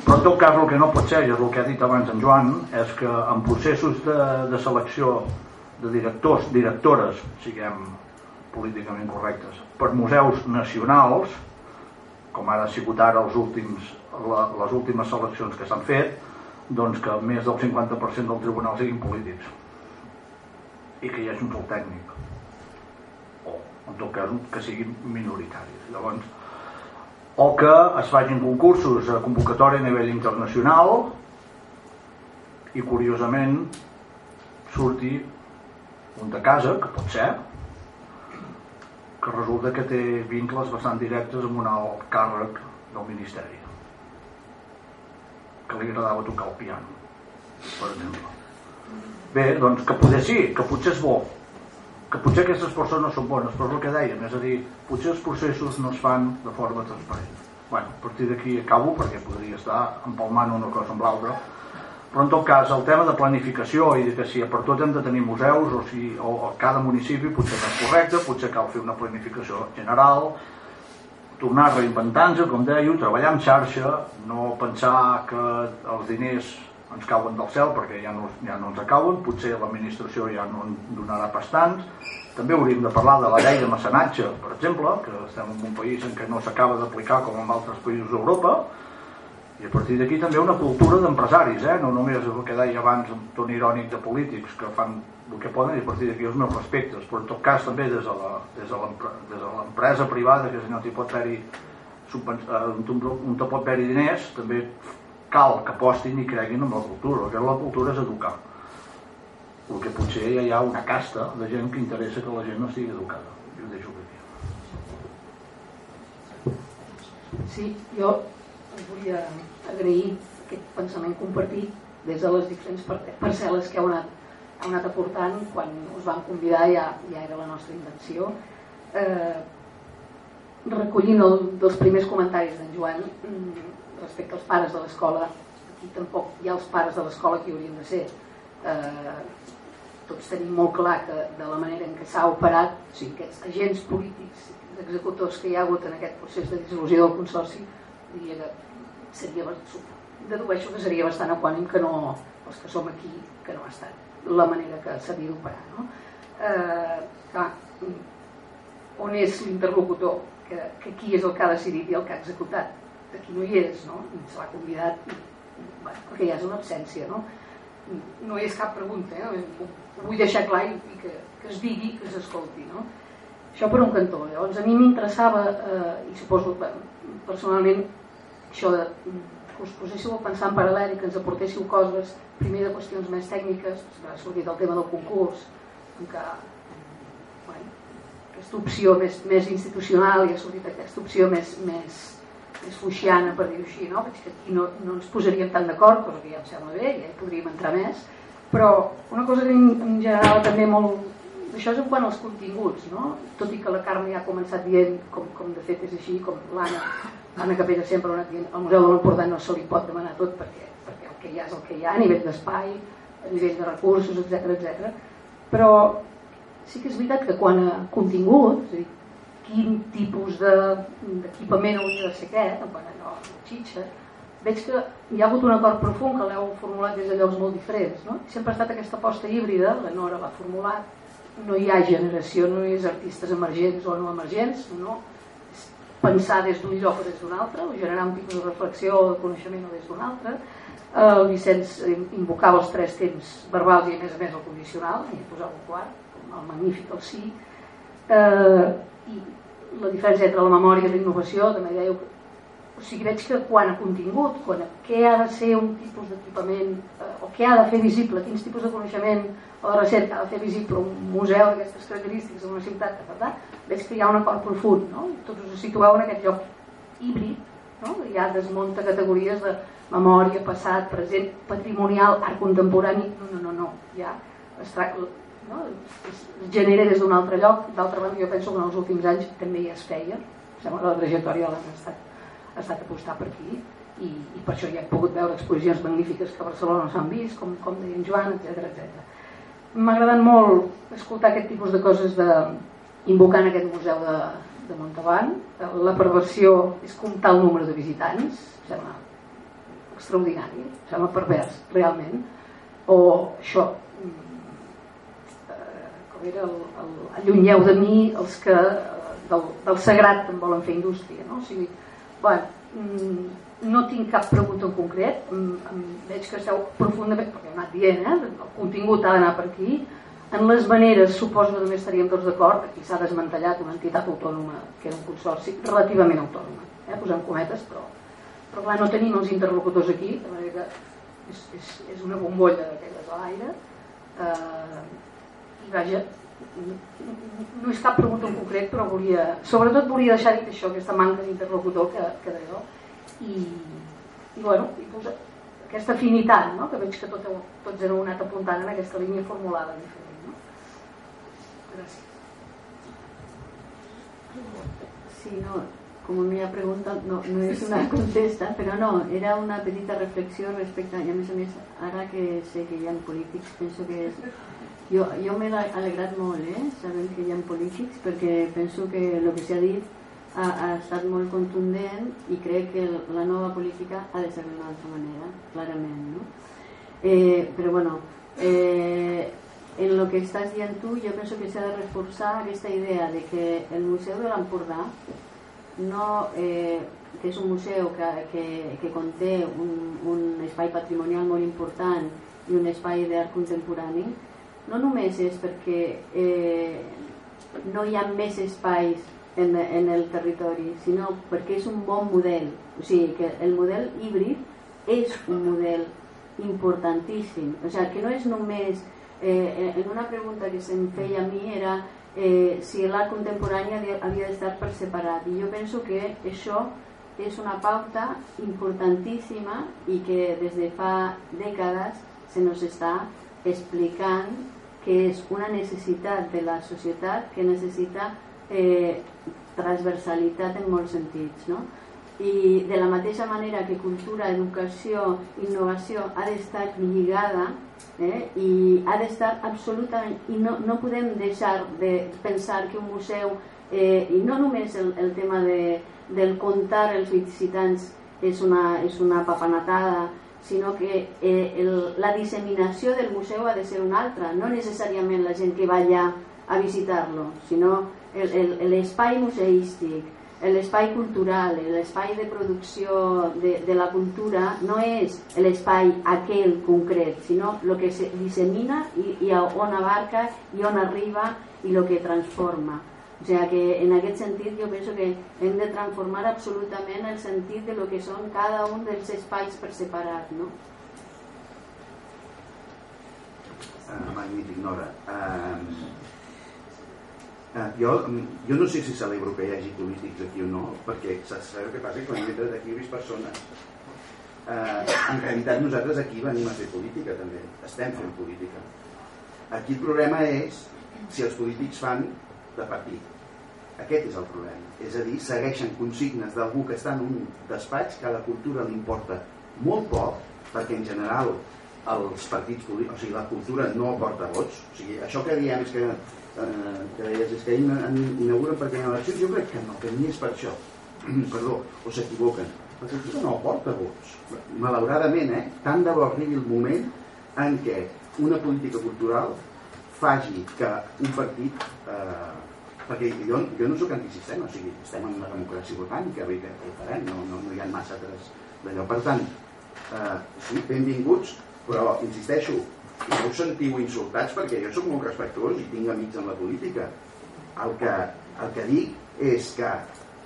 Però en tot cas el que no pot ser i és el que ha dit abans en Joan és que en processos de, de selecció de directors, directores siguem políticament correctes per museus nacionals com ara ha sigut ara els últims, la, les últimes seleccions que s'han fet doncs que més del 50% del tribunal siguin polítics. I que hi hagi un sol tècnic. O en tot cas que siguin minoritaris. Llavors o que es facin concursos a convocatòria a nivell internacional i curiosament surti un de casa, que pot ser que resulta que té vincles bastant directes amb un alt càrrec del Ministeri que li agradava tocar el piano per exemple. Bé, doncs que potser sí, que potser és bo que potser aquestes persones són bones però és el que dèiem, és a dir potser els processos no es fan de forma transparent. Bueno, a partir d'aquí acabo perquè podria estar empalmant una cosa amb l'altra. Però en tot cas el tema de planificació i de que si per tot hem de tenir museus o si o, o cada municipi potser no és correcte potser cal fer una planificació general tornar a reinventar-nos, com deia, treballar en xarxa, no pensar que els diners ens cauen del cel perquè ja no, ja no ens acauen, potser l'administració ja no en donarà bastants. També hauríem de parlar de la llei de mecenatge, per exemple, que estem en un país en què no s'acaba d'aplicar com en altres països d'Europa, i a partir d'aquí també una cultura d'empresaris, eh? no només el que deia abans un ton irònic de polítics que fan el que poden i a partir d'aquí els meus respectes, però en tot cas també des de l'empresa privada que si no t'hi pot haver-hi on te pot haver-hi diners també cal que apostin i creguin en la cultura, perquè la cultura és educar. El que potser ja hi ha una casta de gent que interessa que la gent no estigui educada. Jo deixo aquí. Sí, jo volia agrair aquest pensament compartit des de les diferents parcel·les que heu anat, heu anat aportant quan us vam convidar ja, ja era la nostra intenció. Eh, recollint el, dels primers comentaris d'en Joan mm, respecte als pares de l'escola aquí tampoc hi ha els pares de l'escola que hi haurien de ser. Eh, tots tenim molt clar que de la manera en què s'ha operat o sigui, aquests agents polítics executors que hi ha hagut en aquest procés de dissolució del consorci diria que seria dedueixo que seria bastant equànim que no, els que som aquí que no ha estat la manera que s'havia d'operar no? eh, clar, on és l'interlocutor que, que qui és el que ha decidit i el que ha executat aquí no hi és no? se l'ha convidat bueno, perquè ja és una absència no? no hi és cap pregunta eh? ho, vull deixar clar i, i que, que es digui, que s'escolti no? això per un cantó llavors a mi m'interessava eh, i suposo personalment això de que us poséssiu a pensar en paral·lel i que ens aportéssiu coses primer de qüestions més tècniques ha sortit el tema del concurs en què bueno, aquesta opció més, més institucional i ha sortit aquesta opció més, més, més fuixiana per dir-ho així no? Veig que aquí no, no ens posaríem tan d'acord però que ja em sembla bé, ja hi podríem entrar més però una cosa que em generava també molt això és en quant als continguts no? tot i que la Carme ja ha començat dient com, com de fet és així, com l'Anna Anna Capella sempre ha anat dient al Museu de l'Empordà no se li pot demanar tot perquè, perquè el que hi ha és el que hi ha a nivell d'espai a nivell de recursos, etc etc. però sí que és veritat que quan a contingut és a dir, quin tipus d'equipament de, hauria de ser aquest a allò, xitxa veig que hi ha hagut un acord profund que l'heu formulat des de llocs molt diferents no? sempre ha estat aquesta aposta híbrida la Nora l'ha formulat no hi ha generació, no hi ha artistes emergents o no emergents, no? Pensar des d'un lloc o des d'un altre, o generar un tipus de reflexió o de coneixement o des d'un altre. El Vicenç invocava els tres temps verbals i a més a més el condicional, i posava un quart, el magnífic, el sí. Eh, I la diferència entre la memòria i la innovació, també dèieu que o sigui, veig que quan a contingut, quan a què ha de ser un tipus d'equipament, eh, o què ha de fer visible, quins tipus de coneixement o de recerca ha de fer visible un museu d'aquestes característiques en una ciutat, per tant, veig que hi ha un acord profund, no? tots us situeu en aquest lloc híbrid, no? ja desmunta categories de memòria, passat, present, patrimonial, art contemporani, no, no, no, no. ja es tracta, no? es genera des d'un altre lloc, d'altra banda jo penso que en els últims anys també ja es feia, sembla que la trajectòria l'ha estat ha estat apostar per aquí i, i per això ja hem pogut veure exposicions magnífiques que a Barcelona s'han vist, com, com deia en Joan, etc etc. M'ha agradat molt escoltar aquest tipus de coses de, invocant aquest museu de, de Montavant. La perversió és comptar el número de visitants, sembla extraordinari, sembla pervers, realment. O això, eh, com era el, el, allunyeu de mi els que del, del sagrat en volen fer indústria, no? O sigui, Bueno, mm, no tinc cap pregunta en concret, mm, veig que esteu profundament, perquè he anat dient, eh? el contingut ha d'anar per aquí, en les maneres suposo que també estaríem tots d'acord, aquí s'ha desmantellat una entitat autònoma, que era un consorci relativament autònoma, eh? posem cometes, però, però clar, no tenim els interlocutors aquí, de manera que és, és, és una bombolla d'aquelles a l'aire, eh, i vaja, no és cap pregunta en concret però volia, sobretot volia deixar dit això aquesta manca d'interlocutor que, que deia i, i bueno i posa, aquesta afinitat no? que veig que tot, tots heu anat apuntant en aquesta línia formulada diferent no? gràcies Sí, no, com a meva pregunta no, no és una contesta, però no, era una petita reflexió respecte, i a més a més, ara que sé que hi ha polítics, penso que és jo, jo m'he alegrat molt, eh, sabent que hi ha polítics, perquè penso que el que s'ha dit ha, ha estat molt contundent i crec que la nova política ha de ser d'una altra manera, clarament, no? Eh, però bueno, eh, en el que estàs dient tu, jo penso que s'ha de reforçar aquesta idea de que el Museu de l'Empordà no, eh, que és un museu que, que, que conté un, un espai patrimonial molt important i un espai d'art contemporani no només és perquè eh, no hi ha més espais en, en el territori, sinó perquè és un bon model. O sigui, que el model híbrid és un model importantíssim. O sigui, que no és només... Eh, en una pregunta que se'm feia a mi era eh, si l'art contemporani havia d'estar per separat. I jo penso que això és una pauta importantíssima i que des de fa dècades se nos està explicant que és una necessitat de la societat que necessita eh, transversalitat en molts sentits no? i de la mateixa manera que cultura, educació, innovació ha d'estar lligada eh, i ha d'estar absolutament i no, no podem deixar de pensar que un museu eh, i no només el, el tema de, del comptar els visitants és una, és una papanatada sinó que eh, el, la disseminació del museu ha de ser una altra, no necessàriament la gent que va allà a visitarlo, sino l'espai museístic, l'espai cultural, l'espai de producció de, de la cultura no és l'espai aquell concret, sinó el que se dissemina i, i on abarca i on arriba i el que transforma. O sigui que en aquest sentit jo penso que hem de transformar absolutament el sentit de lo que són cada un dels espais per separat, no? Uh, magnífic, Nora. Uh, Uh, jo, jo no sé si celebro que hi hagi polítics aquí o no, perquè saps passa? Que quan he entrat aquí he vist persones. Uh, en realitat nosaltres aquí venim a fer política també, estem fent política. Aquí el problema és si els polítics fan de partit. Aquest és el problema. És a dir, segueixen consignes d'algú que està en un despatx que a la cultura li importa molt poc, perquè en general els partits polítics, o sigui, la cultura no aporta vots. O sigui, això que diem és que eh, que deies, és que inauguren perquè hi ha eleccions, jo crec que no, que ni és per això. Perdó, o s'equivoquen. La cultura no aporta vots. Malauradament, eh, tant de bo arribi el moment en què una política cultural faci que un partit eh, perquè jo, jo no sóc antisistema, o sigui, estem en una democràcia vull que ho farem, no, no, no hi ha massa d'allò. Per tant, eh, sí, benvinguts, però insisteixo, no us sentiu insultats perquè jo sóc molt respectuós i tinc amics en la política el que, el que dic és que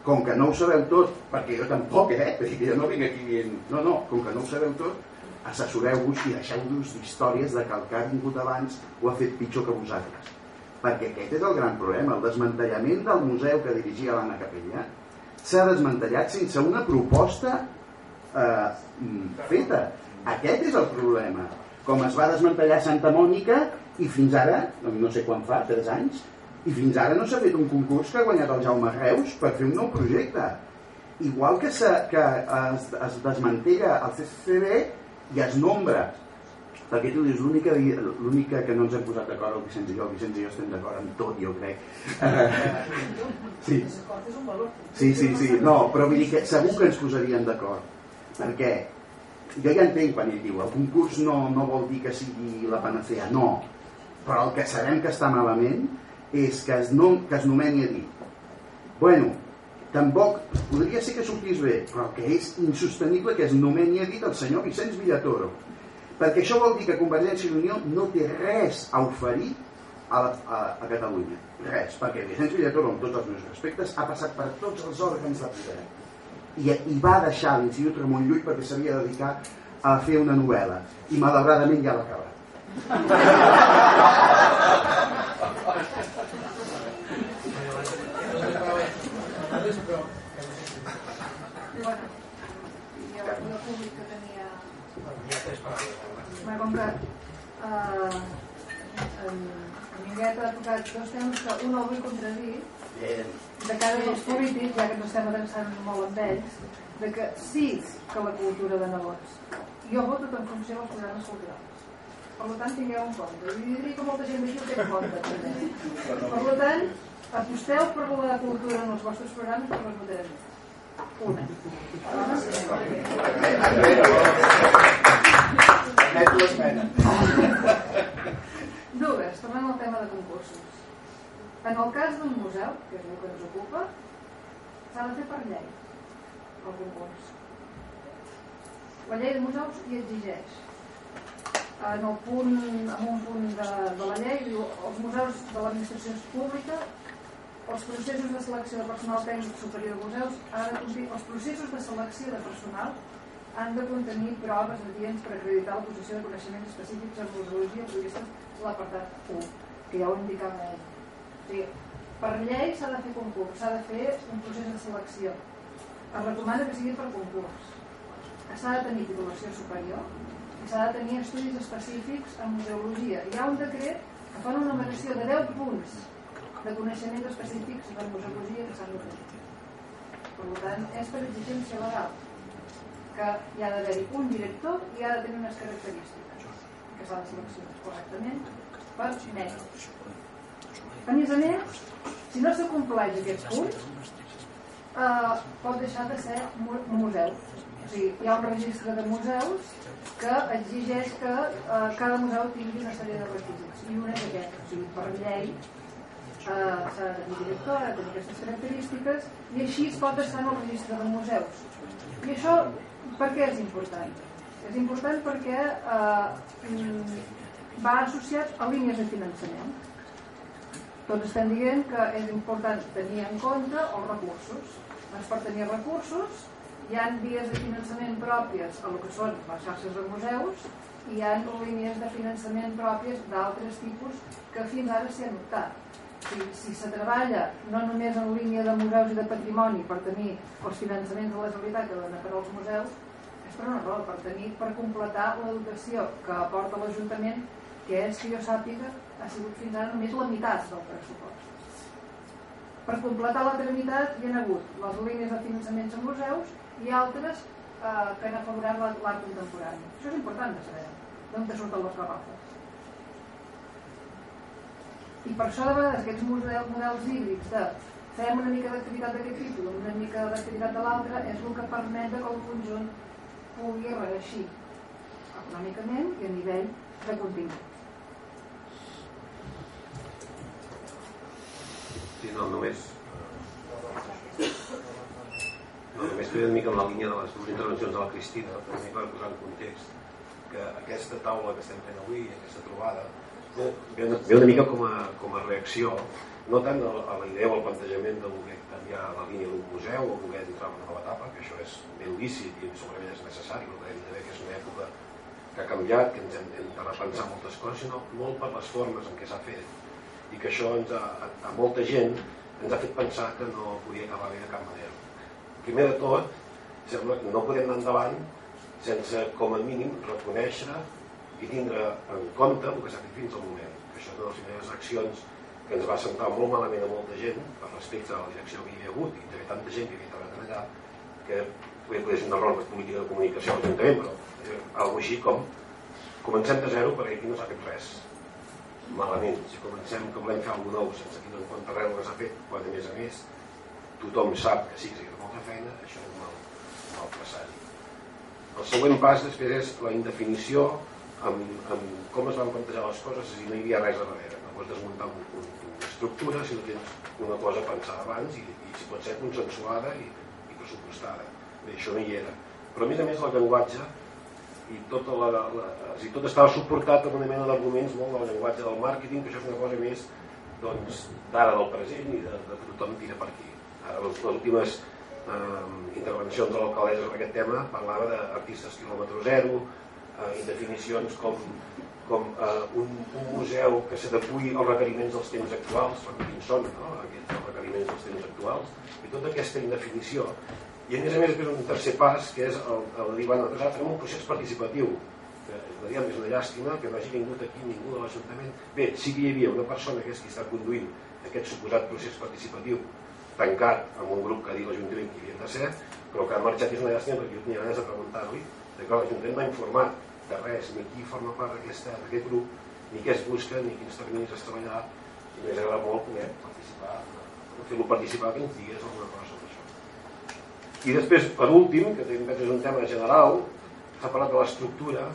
com que no ho sabeu tot perquè jo tampoc, eh? perquè jo no vinc aquí dient no, no, com que no ho sabeu tot assessoreu-vos i deixeu-vos d'històries de que el que ha vingut abans ho ha fet pitjor que vosaltres perquè aquest és el gran problema el desmantellament del museu que dirigia l'Anna Capella s'ha desmantellat sense una proposta eh, feta aquest és el problema com es va desmantellar Santa Mònica i fins ara, no sé quan fa, 3 anys, i fins ara no s'ha fet un concurs que ha guanyat el Jaume Reus per fer un nou projecte. Igual que, se, que es, es desmantella el CCCB i es nombra perquè tu dius, l'única que no ens hem posat d'acord el Vicenç i jo, el Vicenç i jo estem d'acord en tot, jo crec. sí. sí, sí, sí, no, però vull dir que segur que ens posaríem d'acord, perquè jo ja entenc quan ell diu el concurs no, no vol dir que sigui la panacea, no. Però el que sabem que està malament és que es, no, que es nomeni a dir bueno, tampoc podria ser que sortís bé però el que és insostenible que es nomeni a dit el senyor Vicenç Villatoro perquè això vol dir que Convergència i Unió no té res a oferir a, la, a, a Catalunya. Res, perquè Vicenç Villatoro amb tots els meus respectes ha passat per tots els òrgans de poder. I, i va deixar l'Institut Ramon Llull perquè s'havia de dedicar a fer una novel·la. I malauradament ja l'ha acabat Bueno, com que uh, en, en Minguet ha tocat dos temes que un el vull contradir de cara als polítics, ja que ens estem adreçant molt amb ells, de que sí que la cultura de nebots. Jo voto en funció dels programes culturals. Per tant, tingueu en compte. I diria que molta gent d'aquí ho té en compte, també. Per tant, aposteu per la cultura en els vostres programes per les votarem Una. Dues, tornem al tema de concursos. En el cas d'un museu, que és el que ens ocupa, s'ha de fer per llei el concurs. La llei de museus hi exigeix. En, el punt, en un punt de, de la llei diu els museus de l'administració pública els processos de selecció de personal tècnic superior de museus han de complir, els processos de selecció de personal han de contenir proves adients per acreditar la posició de coneixements específics en museologia, perquè és l'apartat 1, que ja ho indicava ell sigui, per llei s'ha de fer concurs, s'ha de fer un procés de selecció. Es recomana que sigui per concurs. S'ha de tenir titulació superior i s'ha de tenir estudis específics en museologia. Hi ha un decret que fa una numeració de 10 punts de coneixements específics de museologia que s'han de tenir. Per tant, és per exigència legal que hi ha d'haver-hi un director i ha de tenir unes característiques que s'ha de seleccionar correctament per mètodes a més a més, si no s'acompleix aquest punt, eh, pot deixar de ser museu. O sigui, hi ha un registre de museus que exigeix que eh, cada museu tingui una sèrie de requisits. I un és aquest. O sigui, per llei eh, s'ha de tenir directora, té aquestes característiques, i així es pot estar en el registre de museus. I això per què és important? És important perquè eh, va associat a línies de finançament. Tots estem dient que és important tenir en compte els recursos. Doncs per tenir recursos hi ha vies de finançament pròpies a el que són les xarxes de museus i hi ha línies de finançament pròpies d'altres tipus que fins ara s'hi han optat. Si, si se treballa no només en línia de museus i de patrimoni per tenir els finançaments de la Generalitat que donen per als museus, és per una raó, per tenir, per completar la dotació que aporta l'Ajuntament, que és, que jo sàpiga, ha sigut fins ara només la meitat del pressupost. Per completar l'altra meitat hi ha hagut les línies de finançaments a museus i altres eh, que han afavorat l'art contemporani. Això és important de saber, d'on surten les garrofes. I per això de vegades aquests models, models híbrids de fem una mica d'activitat d'aquest tipus, una mica d'activitat de l'altre, és el que permet que el conjunt pugui reeixir econòmicament i a nivell de contingut. Sí, no, només no, només una mica en la línia de les dues intervencions de la Cristina, per posar en context que aquesta taula que estem fent avui, aquesta trobada, ve ve una mica com a, com a reacció, no tant a, la idea o al plantejament de voler canviar la línia d'un museu o voler entrar en una nova etapa, que això és ben lícit i segurament és necessari, però hem de que és una època que ha canviat, que ens hem, hem de repensar moltes coses, sinó molt per les formes en què s'ha fet. I que això ens ha, a, a molta gent ens ha fet pensar que no podia acabar bé de cap manera. Primer de tot, sembla que no podem anar endavant sense, com a mínim, reconèixer i tindre en compte el que s'ha fet fins al moment. Que això és una de les primeres accions que ens va sentar molt malament a molta gent per respecte a la direcció que hi havia hagut i també tanta gent que havia treballat allà que poder poder ser un error de política de comunicació a l'Ajuntament, però eh, alguna així com comencem de zero perquè aquí no s'ha fet res malament. Si comencem que volem fer alguna nou sense tenir en compte res que s'ha fet, quan a més a més tothom sap que sí que s'ha molta feina, això és mal, mal presagi. El següent pas després és la indefinició amb, amb com es van plantejar les coses si no hi havia res a darrere. No pots desmuntar un, un, una estructura si no tens una cosa pensada abans i, i si pot ser consensuada i, i pressupostada. Bé, això no hi era. Però a més a més el llenguatge i tota la, la, si tot estava suportat amb una mena d'arguments molt del llenguatge del màrqueting, que això és una cosa més doncs, d'ara del present i de, de tothom tira per aquí. Ara, les, les últimes eh, intervencions de l'alcaldessa sobre aquest tema parlava d'artistes quilòmetre zero, eh, definicions com, com eh, un, un museu que s'adequi als requeriments dels temps actuals, quins són no? aquests requeriments dels temps actuals, i tota aquesta indefinició. I a més a més és un tercer pas, que és el, el dir, bueno, nosaltres fem un procés participatiu, que diguem, és una llàstima que no hagi vingut aquí ningú de l'Ajuntament. Bé, sí que hi havia una persona que és qui està conduint aquest suposat procés participatiu tancat amb un grup que diu l'Ajuntament que hi havien de ser, però que ha marxat és una llàstima perquè jo tenia ganes de preguntar-li de que l'Ajuntament m'ha informat de res, ni qui forma part d'aquest grup, ni què es busca, ni quins terminis es treballarà, i m'hauria agradat molt poder participar, fer-lo participar que ens digués alguna cosa sobre això. I després, per últim, que també és un tema general, s'ha parlat de l'estructura,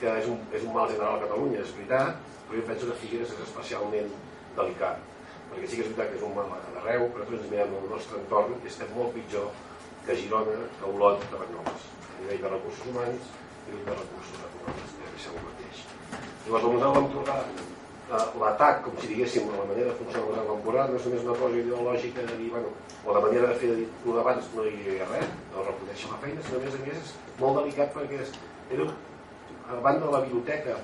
que és un, és un mal general a Catalunya, és veritat, però jo penso que Figueres és especialment delicat perquè sí que és veritat que és un mal arreu, però nosaltres ens mirem el nostre entorn i estem molt pitjor que Girona, que Olot, que Banyoles, a nivell de recursos humans i de recursos econòmics, que és el mateix. Llavors, el Museu d'Empordà, l'atac, com si diguéssim, la manera de funcionar el Museu d'Empordà, no és només una cosa ideològica de dir, bueno, o la manera de fer el d'abans no hi havia res, no reconèixer la feina, sinó més a més és molt delicat perquè és, era, a banda de la biblioteca,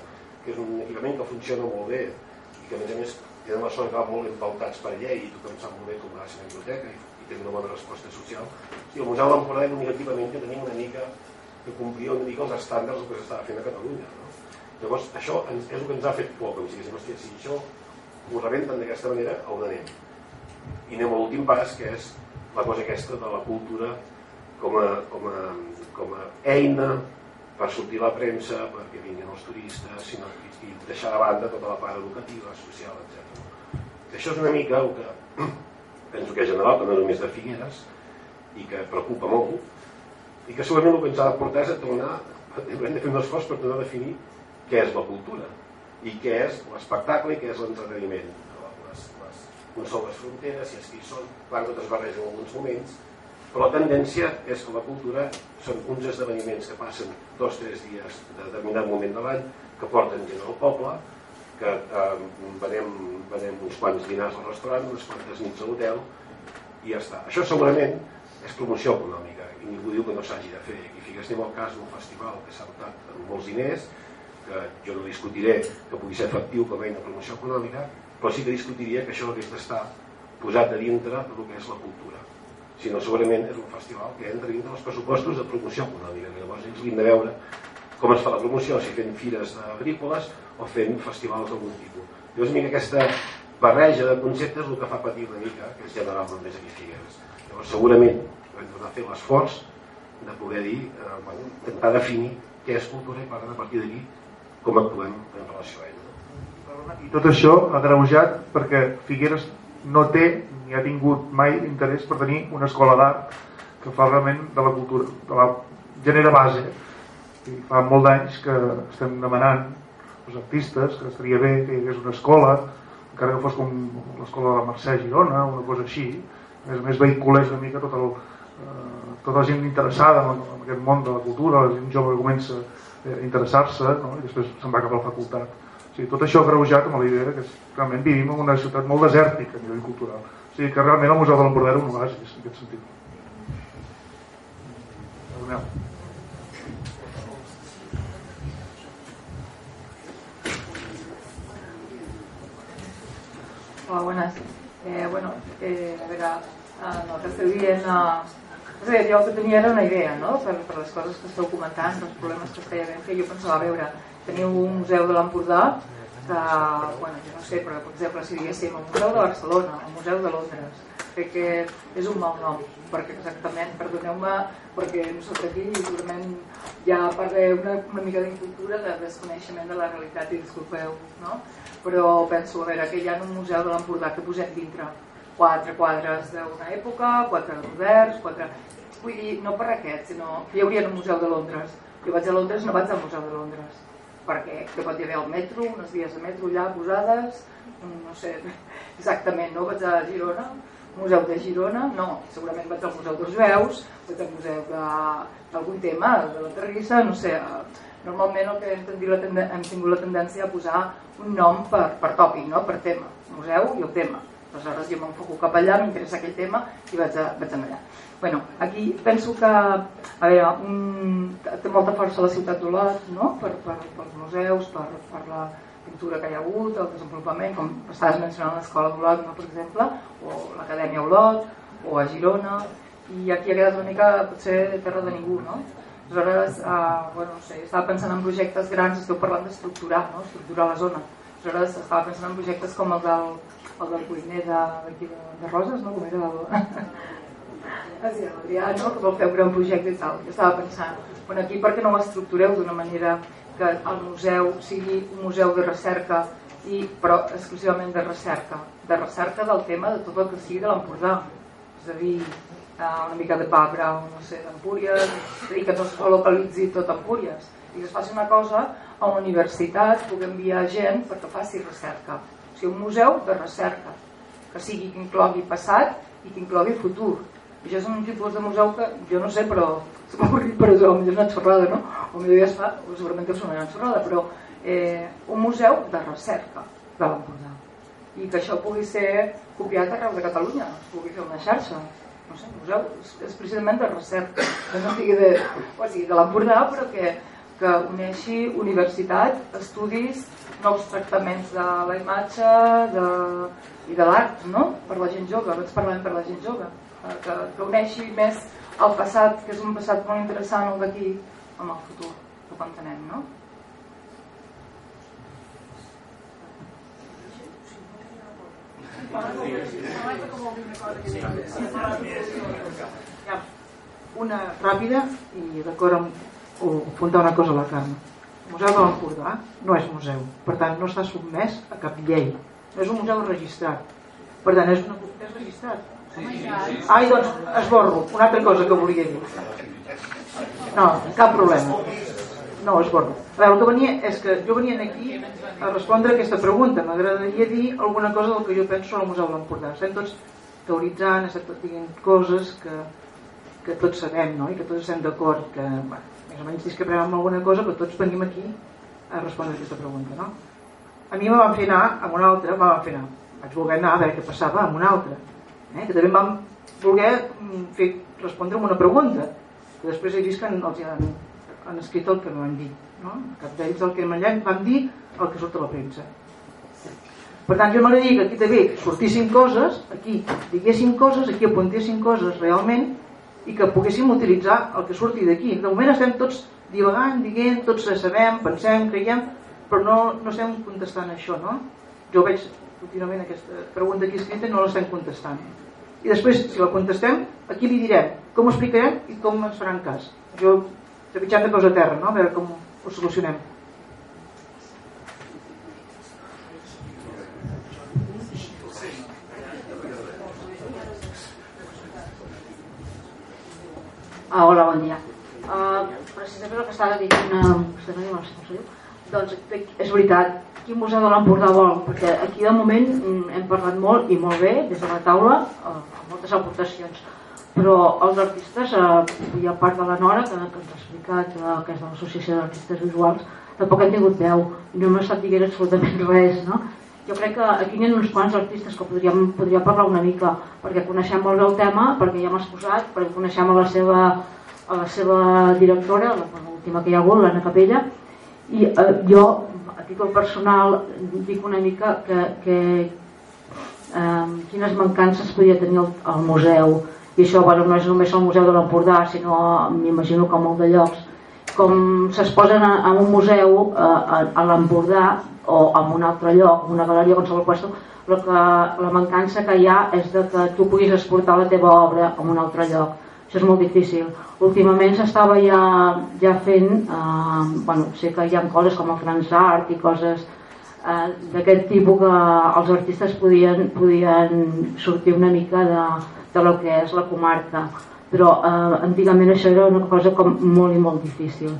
que és un equipament que funciona molt bé i que a més a més tenen la sort que van molt empautats per llei i tothom sap molt bé com va ser la biblioteca i, i té una bona resposta social i el Museu d'Empordà era negativament que tenim una mica que complia una mica els estàndards del que s'estava fent a Catalunya no? llavors això és el que ens ha fet por com si això ho rebenten d'aquesta manera, on anem? i anem a l'últim pas que és la cosa aquesta de la cultura com a, com a, com a eina per sortir a la premsa, perquè vinguin els turistes, sinó, i deixar de banda tota la part educativa, social, etc. Això és una mica el que penso que és general, que no només de Figueres, i que preocupa molt, i que segurament el que ens ha de portar és a tornar, hem de fer un esforç per tornar a definir què és la cultura, i què és l'espectacle i què és l'entreteniment. Les, les on són les fronteres, si és qui són, quan tot es barreja en alguns moments, però la tendència és que la cultura són uns esdeveniments que passen dos o tres dies de determinat moment de l'any, que porten gent al poble, que eh, venem, venem uns quants dinars al restaurant, unes quantes nits a l'hotel, i ja està. Això segurament és promoció econòmica, ningú diu que no s'hagi de fer. I figues anem al cas d'un festival que s'ha votat amb molts diners, que jo no discutiré que pugui ser efectiu com a eina de promoció econòmica, però sí que discutiria que això hauria d'estar posat a dintre del que és la cultura. Si no, segurament és un festival que entra dintre dels pressupostos de promoció econòmica, que llavors ells l'hem de veure com es fa la promoció, si fent fires agrícoles o fent festivals d'algun tipus. Llavors, una mica aquesta barreja de conceptes el que fa patir una mica, que és general només aquí Figueres. Llavors, segurament hem de fer l'esforç de poder dir, eh, bueno, intentar definir què és cultura i a partir d'aquí com actuem en relació a ell. I tot això agreujat perquè Figueres no té ni ha tingut mai interès per tenir una escola d'art que fa realment de la cultura, de la genera base. I fa molt d'anys que estem demanant als artistes que estaria bé que hi hagués una escola, encara que fos com l'escola de la Mercè Girona, una cosa així, a més a més vehiculés una mica tot el, eh, tota la gent interessada en, en aquest món de la cultura, la gent jove que comença eh, interessar-se no? i després se'n va cap a la facultat. O sigui, tot això greujat amb la idea que realment vivim en una ciutat molt desèrtica a nivell cultural. O sigui que realment el Museu de l'Empordà era un oasi en aquest sentit. Hola, buenas. Eh, bueno, eh, a veure, eh, és a dir, jo el que tenia era una idea, no?, per, per les coses que esteu comentant, els problemes que estaia ben fer, jo pensava, a veure, teniu un museu de l'Empordà, que, bueno, jo no sé, però per exemple, si diguéssim el Museu de Barcelona, el Museu de Londres, crec que és un mal nom, perquè exactament, perdoneu-me, perquè no soc aquí segurament ja parleu una, una mica d'incultura, de desconeixement de la realitat, i disculpeu, no? Però penso, a veure, que hi ha un museu de l'Empordà que posem dintre quatre quadres d'una època, quatre moderns, quatre... Vull dir, no per aquest, sinó que hi hauria un museu de Londres. Jo vaig a Londres, no vaig al museu de Londres, perquè que pot haver el metro, unes vies de metro allà posades, no sé exactament, no? Vaig a Girona, Museu de Girona, no, segurament vaig al Museu dels Veus, vaig al Museu d'algun tema, de la Terrissa, no sé, normalment el que hem, la hem tingut la tendència a posar un nom per, per tòpic, no? per tema, museu i el tema. Aleshores jo m'enfoco cap allà, m'interessa aquell tema i vaig, a, vaig allà bueno, aquí penso que a veure, un, té molta força la ciutat d'Olot no? per, per, pels museus per, per la pintura que hi ha hagut el desenvolupament, com estaves mencionant l'escola d'Olot no, per exemple, o l'acadèmia Olot o a Girona i aquí ha quedat una mica potser terra de ningú no? aleshores, eh, bueno, no sé, estava pensant en projectes grans esteu parlant d'estructurar, no? estructurar la zona aleshores estava pensant en projectes com el del el del cuiner de, de, de Roses, no? Com era el... Sí, l'Adrià, no? Que vol fer un gran projecte i tal. Jo estava pensant, bueno, aquí per què no ho estructureu d'una manera que el museu sigui un museu de recerca i, però exclusivament de recerca, de recerca del tema de tot el que sigui de l'Empordà. És a dir, eh, una mica de pa brown, no sé, d'Empúries, és dir, que no es localitzi tot Empúries, i que es faci una cosa a una universitat, puguem enviar gent perquè faci recerca o sigui, un museu de recerca, que sigui que inclogui passat i que inclogui futur. I això un tipus de museu que jo no sé, però per això, potser és una xorrada, no? O millor ja es fa, segurament que és una xorrada, però eh, un museu de recerca de l'Empordà. I que això pugui ser copiat arreu de Catalunya, pugui fer una xarxa. No sé, museu és, precisament de recerca, que no sigui de, o sigui, de l'Empordà, però que, que uneixi universitat, estudis, nous tractaments de la imatge de, i de l'art no? per la gent jove, vaig parlant per la gent jove que, que uneixi més el passat, que és un passat molt interessant el d'aquí, amb el futur que entenem, no? Una ràpida i d'acord amb o apuntar una cosa a la Carme el Museu de l'Empordà no és museu, per tant no està sotmès a cap llei, no és un museu registrat, per tant és, una, és registrat. Ai, doncs esborro, una altra cosa que volia dir. No, cap problema. No, és borda. A veure, el que venia és que jo venia aquí a respondre a aquesta pregunta. M'agradaria dir alguna cosa del que jo penso sobre el Museu de l'Empordà. Estem tots teoritzant, estem tots dient coses que, que tots sabem, no? I que tots estem d'acord que, bueno, més o menys discrepem amb alguna cosa, però tots venim aquí a respondre a aquesta pregunta, no? A mi me van fer anar amb una altra, me van fer anar. Vaig voler anar a veure què passava amb una altra. Eh? Que també em van voler mm, fer respondre una pregunta, que després he vist que els han han escrit el que no han dit. No? Cap d'ells el que van dir el que surt a la premsa. Per tant, jo m'agradaria que aquí també sortissin coses, aquí diguessin coses, aquí apuntessin coses realment i que poguéssim utilitzar el que surti d'aquí. De moment estem tots divagant, dient, tots sabem, pensem, creiem, però no, no estem contestant això, no? Jo veig contínuament aquesta pregunta aquí escrita i no l'estem contestant. I després, si la contestem, aquí li direm com ho explicarem i com ens faran cas. Jo trepitjant de cosa a terra, no? a veure com ho solucionem. Ah, hola, bon dia. Uh, precisament el que estava dient uh, doncs és veritat quin museu de l'Empordà vol perquè aquí de moment mm, hem parlat molt i molt bé des de la taula uh, moltes aportacions però els artistes, eh, hi ha part de la Nora que, que ens ha explicat eh, que és de l'Associació d'Artistes Visuals tampoc hem tingut veu i no hem estat dient absolutament res no? jo crec que aquí hi ha uns quants artistes que podríem, podria parlar una mica perquè coneixem molt bé el tema, perquè ja hem exposat perquè coneixem a la seva, a la seva directora, l'última que hi ha hagut, l'Anna Capella i eh, jo a títol personal dic una mica que, que eh, quines mancances podria tenir el, el museu. I això bueno, no és només el Museu de l'Empordà sinó m'imagino que molt de llocs. Com s'exposen en un museu eh, a, a l'Empordà o en un altre lloc, una galeria qualsevol qüestió però que la mancança que hi ha és de que tu puguis exportar la teva obra a un altre lloc això és molt difícil. Últimament s'estava ja, ja fent eh, bueno, sé que hi ha coses com el France Art i coses eh, d'aquest tipus que els artistes podien, podien sortir una mica de, de lo que és la comarca. Però eh, antigament això era una cosa com molt i molt difícil.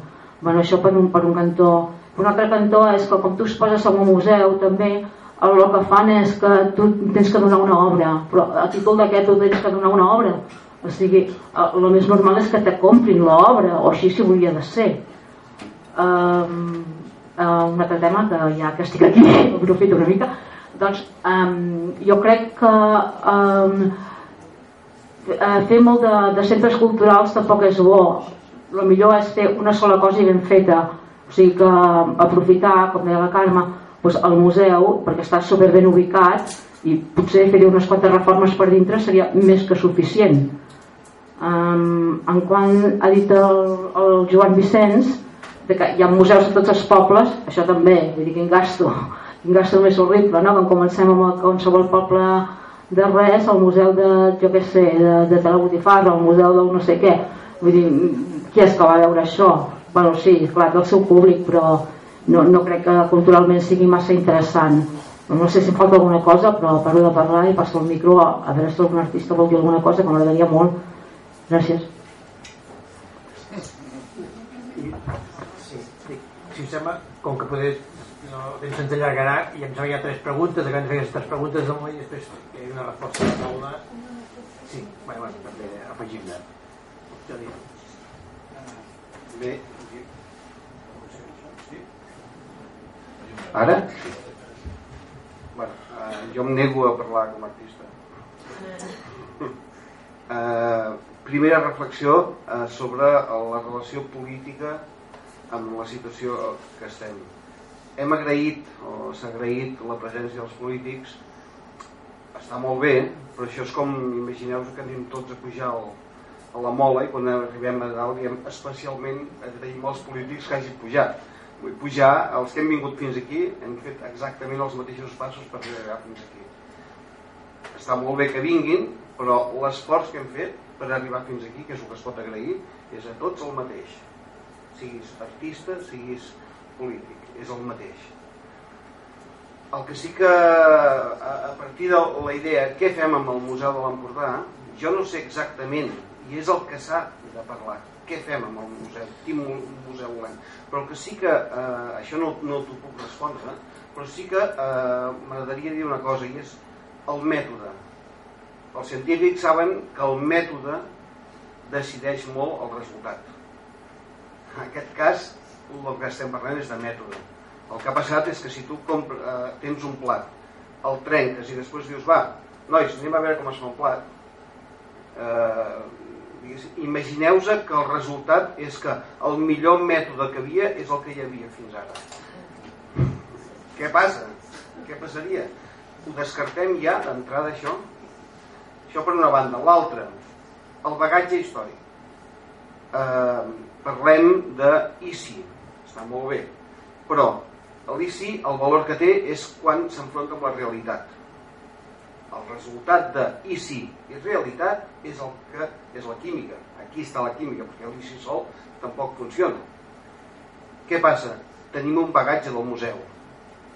Bueno, això per un, per un cantó. Per un altre cantó és que com tu es poses en un museu també el que fan és que tu tens que donar una obra però a títol d'aquest tu tens que donar una obra o sigui, el més normal és que te comprin l'obra o així si volia de ser. Um, uh, un altre tema que ja que estic aquí aprofito una mica. Doncs um, jo crec que um, eh, fer molt de, de centres culturals tampoc és bo. El millor és fer una sola cosa i ben feta. O sigui que aprofitar com deia la Carme doncs el museu perquè està super ben ubicat i potser fer unes quantes reformes per dintre seria més que suficient um, en quan ha dit el, el Joan Vicenç de que hi ha museus a tots els pobles això també, vull dir, quin gasto quin gasto més horrible, no? quan comencem amb qualsevol poble de res al museu de, jo què sé, de, de la Botifarra, al museu del no sé què. Vull dir, qui és que va veure això? Bueno, sí, clar, del seu públic, però no, no crec que culturalment sigui massa interessant. No sé si em falta alguna cosa, però paro de parlar i passo el micro a, a veure si algun artista vol dir alguna cosa que m'agradaria molt. Gràcies. Sí, sí. Si us sembla, com que podés no, temps ens allargarà i em sembla que hi ha tres preguntes, acabem de fer aquestes preguntes del i després hi ha una resposta de taula. Sí, bueno, bueno, també afegim-ne. Ja. Bé, Ara? Bueno, eh, jo em nego a parlar com a artista. Eh, primera reflexió eh, sobre la relació política amb la situació que estem. Hem agraït o s'ha agraït la presència dels polítics. Està molt bé però això és com, imagineu que anem tots a pujar al, a la mola i quan arribem a dalt diem especialment agraïm als polítics que hagin pujat. Vull pujar, els que hem vingut fins aquí hem fet exactament els mateixos passos per arribar fins aquí. Està molt bé que vinguin però l'esforç que hem fet per arribar fins aquí, que és el que es pot agrair és a tots el mateix siguis artista, siguis polític és el mateix. El que sí que, a, partir de la idea què fem amb el Museu de l'Empordà, jo no sé exactament, i és el que s'ha de parlar, què fem amb el museu, quin museu volem. Però el que sí que, eh, això no, no t'ho puc respondre, però sí que eh, m'agradaria dir una cosa, i és el mètode. Els científics saben que el mètode decideix molt el resultat. En aquest cas, el que estem parlant és de mètode. El que ha passat és que si tu compra, eh, tens un plat, el trenques i després dius, va, nois, anem a veure com es fa un plat, eh, imagineu-vos que el resultat és que el millor mètode que havia és el que hi havia fins ara. Què passa? Què passaria? Ho descartem ja d'entrada això? Això per una banda. L'altra, el bagatge històric. Eh, parlem de ICI, està molt bé, però l'ICI, el valor que té és quan s'enfronta amb la realitat el resultat de i si és realitat és el que és la química aquí està la química perquè si sol tampoc funciona què passa? tenim un bagatge del museu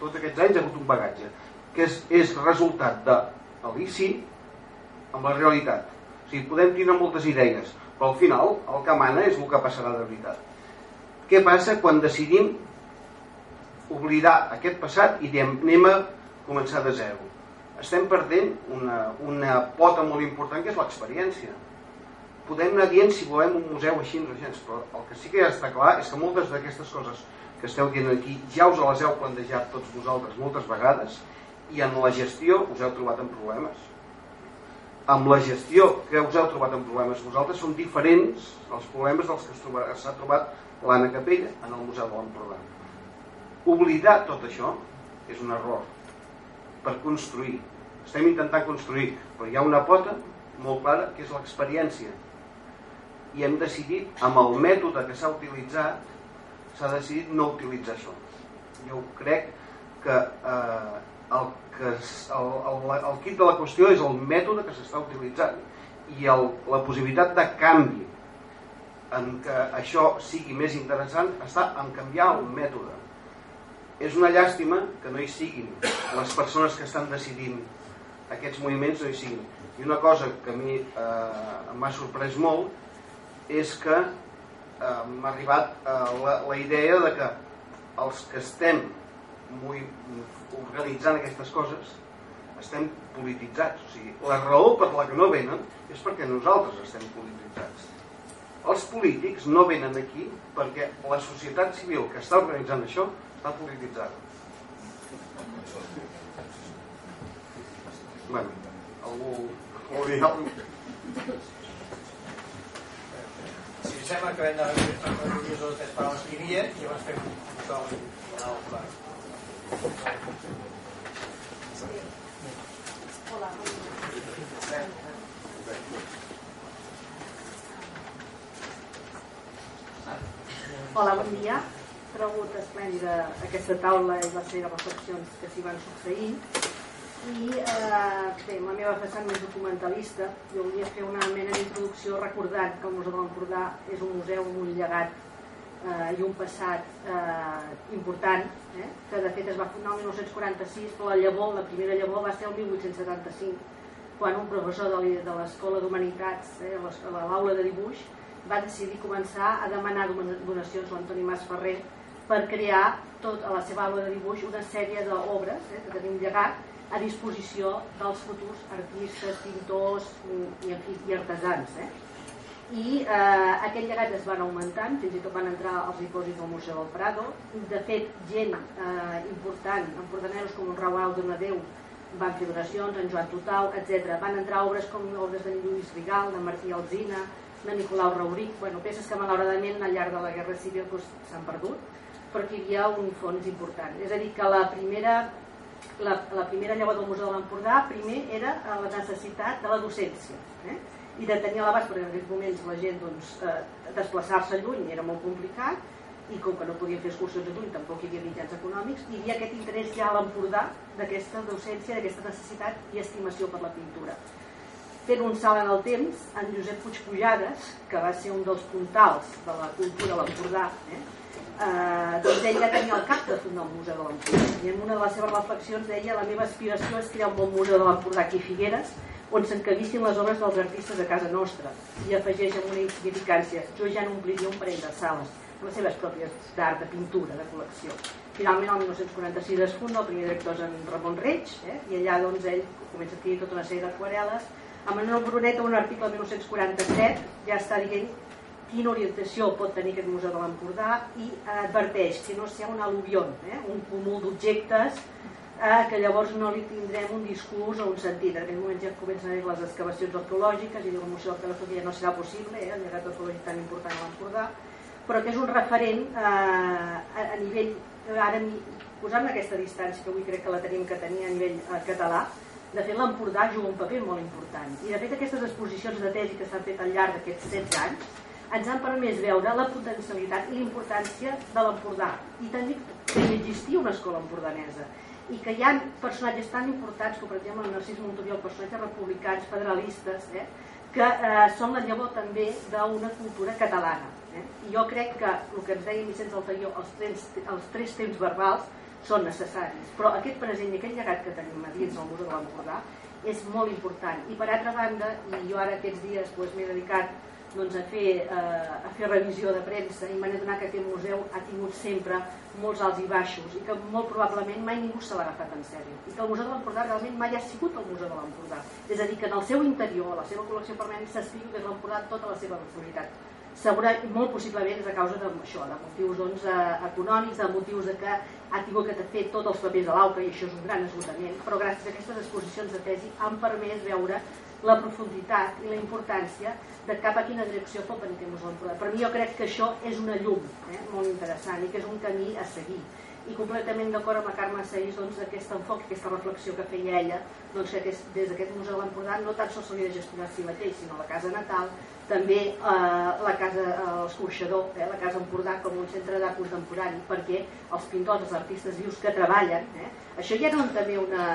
tots aquests anys ha hagut un bagatge que és, és resultat de l'ICI amb la realitat. O sigui, podem tenir moltes idees però al final el que mana és el que passarà de veritat. Què passa quan decidim oblidar aquest passat i diem anem a començar de zero estem perdent una, una pota molt important que és l'experiència. Podem anar dient si volem un museu així però el que sí que ja està clar és que moltes d'aquestes coses que esteu dient aquí ja us les heu plantejat tots vosaltres moltes vegades i en la gestió us heu trobat en problemes amb la gestió que us heu trobat en problemes vosaltres són diferents els problemes dels que s'ha trobat l'Anna Capella en el Museu de l'Empordà oblidar tot això és un error per construir. Estem intentant construir, però hi ha una pota molt clara que és l'experiència. I hem decidit, amb el mètode que s'ha utilitzat, s'ha decidit no utilitzar això. Jo crec que eh, el, que el, el, el kit de la qüestió és el mètode que s'està utilitzant i el, la possibilitat de canvi en què això sigui més interessant està en canviar el mètode. És una llàstima que no hi siguin. Les persones que estan decidint aquests moviments no hi siguin. I una cosa que a mi eh, m'ha sorprès molt és que eh, m'ha arribat eh, la, la idea de que els que estem organitzant aquestes coses estem polititzats o sigui, la raó per la que no venen és perquè nosaltres estem polititzats els polítics no venen aquí perquè la societat civil que està organitzant això està polititzada. Bueno, algú Si us sembla hem de recollir les paraules que hi havia i llavors fem un toc al pla. Hola. Bon dia cregut esplèndida aquesta taula i les seves reflexions que s'hi van succeir i eh, bé, la meva vessant més documentalista jo volia fer una mena d'introducció recordant que el Museu de l'Empordà és un museu amb un llegat eh, i un passat eh, important eh, que de fet es va fundar el 1946 però la llavor, la primera llavor va ser el 1875 quan un professor de l'Escola d'Humanitats eh, a l'aula de dibuix va decidir començar a demanar donacions a l'Antoni Mas Ferrer per crear tot a la seva aula de dibuix una sèrie d'obres eh, que tenim llegat a disposició dels futurs artistes, pintors i, i artesans. Eh? I eh, aquest llegat es van augmentant, fins i tot van entrar als dipòsits del Museu del Prado. De fet, gent eh, important, empordaneros com el Raúl Donadeu, van fer donacions, en Joan Totau, etc. Van entrar obres com obres de Lluís Rigal, de Martí Alzina, de Nicolau Rauric, bueno, peces que malauradament al llarg de la Guerra Civil s'han doncs, perdut perquè hi havia un fons important. És a dir, que la primera, la, la primera llavor del Museu de l'Empordà primer era la necessitat de la docència eh? I de tenir a l'abast, perquè en aquests moments la gent doncs, eh, desplaçar-se lluny era molt complicat i com que no podien fer excursions a lluny tampoc hi havia mitjans econòmics hi havia aquest interès ja a l'Empordà d'aquesta docència, d'aquesta necessitat i estimació per la pintura. Fent un salt en el temps, en Josep Puig Pujades, que va ser un dels puntals de la cultura a l'Empordà, eh, eh, doncs ell ja tenia el cap de fundar el Museu de l'Empordà. I en una de les seves reflexions deia la meva aspiració és crear un bon museu de l'Empordà aquí a Figueres on s'encabissin les obres dels artistes de casa nostra. I afegeix amb una insignificància jo ja no ompliria un parell de sales amb les seves pròpies d'art, de pintura, de col·lecció. Finalment el 1946 es funda el primer director és en Ramon Reig eh? i allà doncs ell comença a escriure tota una sèrie d'aquarel·les. Amb Manuel Brunet un article del 1947 ja està dient quina orientació pot tenir aquest museu de l'Empordà i adverteix que no sigui un al·luvió, eh? un cúmul d'objectes eh, que llavors no li tindrem un discurs o un sentit. En aquell moment ja comencen a les excavacions arqueològiques i diu la moció arqueològica ja no serà possible, eh, el llegat arqueològic tan important a l'Empordà, però que és un referent eh, a, a nivell, ara posant aquesta distància que avui crec que la tenim que tenir a nivell eh, català, de fet l'Empordà juga un paper molt important i de fet aquestes exposicions de tesi que s'han fet al llarg d'aquests 16 anys ens han permès veure la potencialitat i l'importància de l'Empordà i també que hi existia una escola empordanesa i que hi ha personatges tan importants com per exemple el Narcís Montoriol, personatges republicans, federalistes, eh, que eh, són la llavor també d'una cultura catalana. Eh? I jo crec que el que ens deia Vicenç Altaió, els, tres, els tres temps verbals són necessaris, però aquest present i aquest llegat que tenim a dins del Museu de l'Empordà és molt important. I per altra banda, i jo ara aquests dies doncs, m'he dedicat doncs, a, fer, eh, a fer revisió de premsa i m'han adonat que aquest museu ha tingut sempre molts alts i baixos i que molt probablement mai ningú se l'ha agafat en sèrio i que el Museu de l'Empordà realment mai ha sigut el Museu de l'Empordà. És a dir, que en el seu interior, la seva col·lecció permanent s'escriu des de l'Empordà tota la seva personalitat segura, molt possiblement és a causa d'això, de motius doncs, eh, econòmics, de motius de que ha tingut que fer tots els papers de l'AUCA i això és un gran esgotament, però gràcies a aquestes exposicions de tesi han permès veure la profunditat i la importància de cap a quina direcció pot venir aquest museu Per mi jo crec que això és una llum eh, molt interessant i que és un camí a seguir. I completament d'acord amb la Carme Seix doncs, aquest enfoc, aquesta reflexió que feia ella doncs, que aquest, des d'aquest Museu de l'Empordà no tan sols s'hauria de gestionar si mateix sinó la casa natal, també eh, la casa eh, l'escorxador, eh, la casa Empordà com un centre d'art contemporani perquè els pintors, els artistes vius que treballen eh, això ja era també una,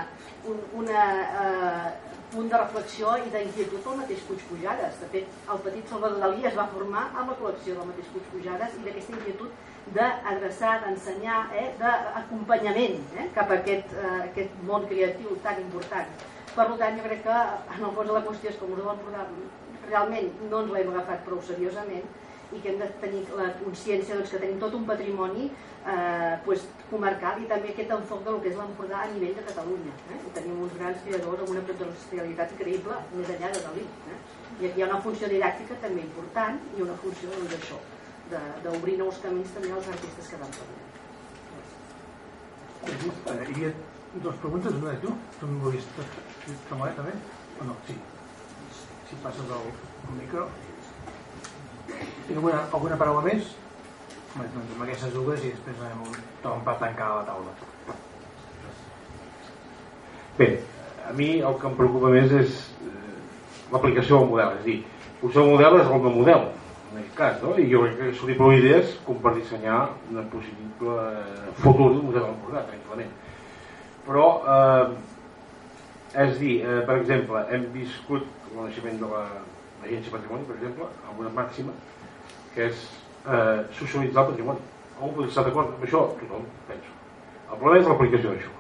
un, una eh, punt de reflexió i d'inquietud pel mateix Puig Pujades. De fet, el petit Salvador Dalí es va formar amb la col·lecció del mateix Puig Pujades i d'aquesta inquietud d'adreçar, d'ensenyar, eh, d'acompanyament eh, cap a aquest, eh, aquest món creatiu tan important. Per tant, jo crec que en el fons de la qüestió és us ho vam posar, realment no ens l'hem agafat prou seriosament i que hem de tenir la consciència doncs, que tenim tot un patrimoni eh, pues, comarcal i també aquest enfoc del que és l'Empordà a nivell de Catalunya. Eh? Tenim uns grans creadors amb una potencialitat increïble més enllà de Dalí. Eh? I aquí hi ha una funció didàctica també important i una funció doncs, d'això, d'obrir nous camins també als artistes que van parlant. Hi havia dues preguntes, una de tu, m'ho vist també? O no? Sí. Si passes el micro. Tinc alguna, alguna paraula més? Bé, doncs amb aquestes dues i després anem un torn per tancar la taula. Bé, a mi el que em preocupa més és eh, l'aplicació del model, és a dir, el model és el meu model, en aquest cas, no? i jo crec que són prou idees com per dissenyar un possible futur d'un museu de l'Empordà, tranquil·lament. Però, eh, és dir, eh, per exemple, hem viscut el naixement de l'Agència Patrimoni, per exemple, amb una màxima que és eh, socialitzar el patrimoni. On pot estar d'acord amb això? Tothom, penso. El problema és l'aplicació d'això.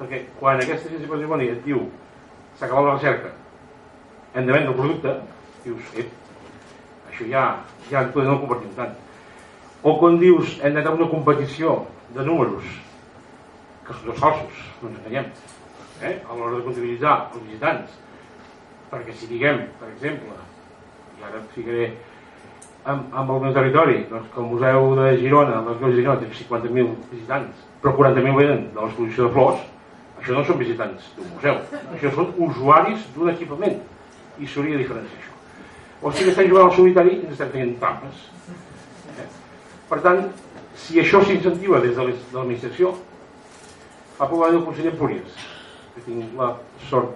Perquè quan aquesta agència de patrimoni et diu s'ha acabat la recerca, hem de vendre el producte, dius, ep, això ja, ja no ho compartim tant. O quan dius hem d'anar una competició de números, que són tots falsos, no ens enganyem, eh? a l'hora de comptabilitzar els visitants, perquè si diguem, per exemple, i ara ficaré amb, amb el meu territori doncs, que el Museu de Girona el Museu de Girona té 50.000 visitants però 40.000 venen de l'exposició de flors això no són visitants d'un museu això són usuaris d'un equipament i s'hauria de diferenciar això. O sigui que estem jugant al solitari i ens estem fent trampes. Per tant si això s'incentiva des de l'administració fa poc va dir el conseller Empúries que tinc la sort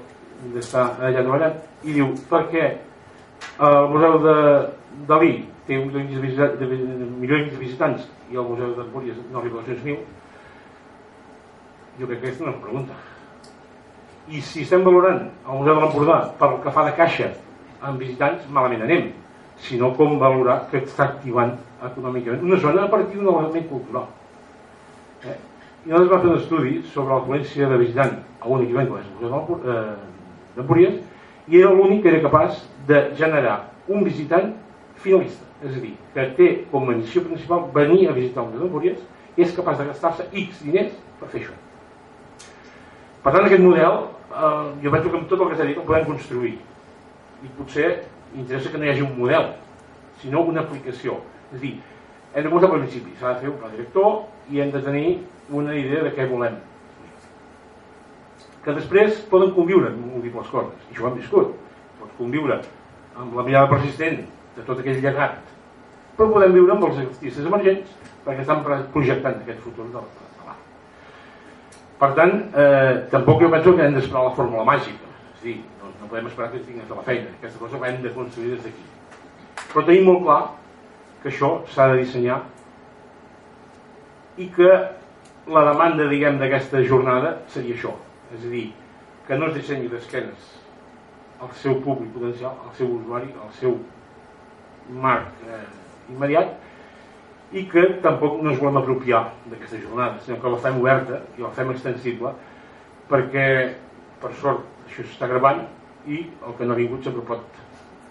d'estar allà treballant i diu perquè el Museu de Dalí té un milió de, de, de visitants i el Museu d'Empúries no arriba a 200.000 jo crec que aquesta no és una pregunta. I si estem valorant el Museu de l'Empordà pel que fa de caixa amb visitants, malament anem. Sinó com valorar que està activant econòmicament? Una zona a partir d'un element cultural. Eh? I nosaltres vam fer un estudi sobre l'afluència de visitant a un equipament com és el Museu d'Empúries i era l'únic que era capaç de generar un visitant finalista, és a dir, que té com a missió principal venir a visitar un d'Empúries i és capaç de gastar-se X diners per fer això. Per tant, aquest model, eh, jo penso que amb tot el que s'ha dit el podem construir i potser interessa que no hi hagi un model, sinó una aplicació. És a dir, hem de començar pel principi, s'ha de fer un pla director i hem de tenir una idea de què volem. Que després poden conviure múltiples coses, i això ho hem viscut. Pots conviure amb la mirada persistent de tot aquell llegat, però podem viure amb els artistes emergents perquè estan projectant aquest futur de l'art. Per tant, eh, tampoc jo penso que hem d'esperar la fórmula màgica. És dir, no, no podem esperar que tinguin de la feina. Aquesta cosa l'hem de construir des d'aquí. Però tenim molt clar que això s'ha de dissenyar i que la demanda, diguem, d'aquesta jornada seria això. És a dir, que no es dissenyi d'esquenes al seu públic potencial, al seu usuari, al seu marc eh, immediat, i que tampoc no ens volem apropiar d'aquesta jornada, sinó que la fem oberta i la fem extensible, perquè, per sort, això s'està gravant i el que no ha vingut sempre pot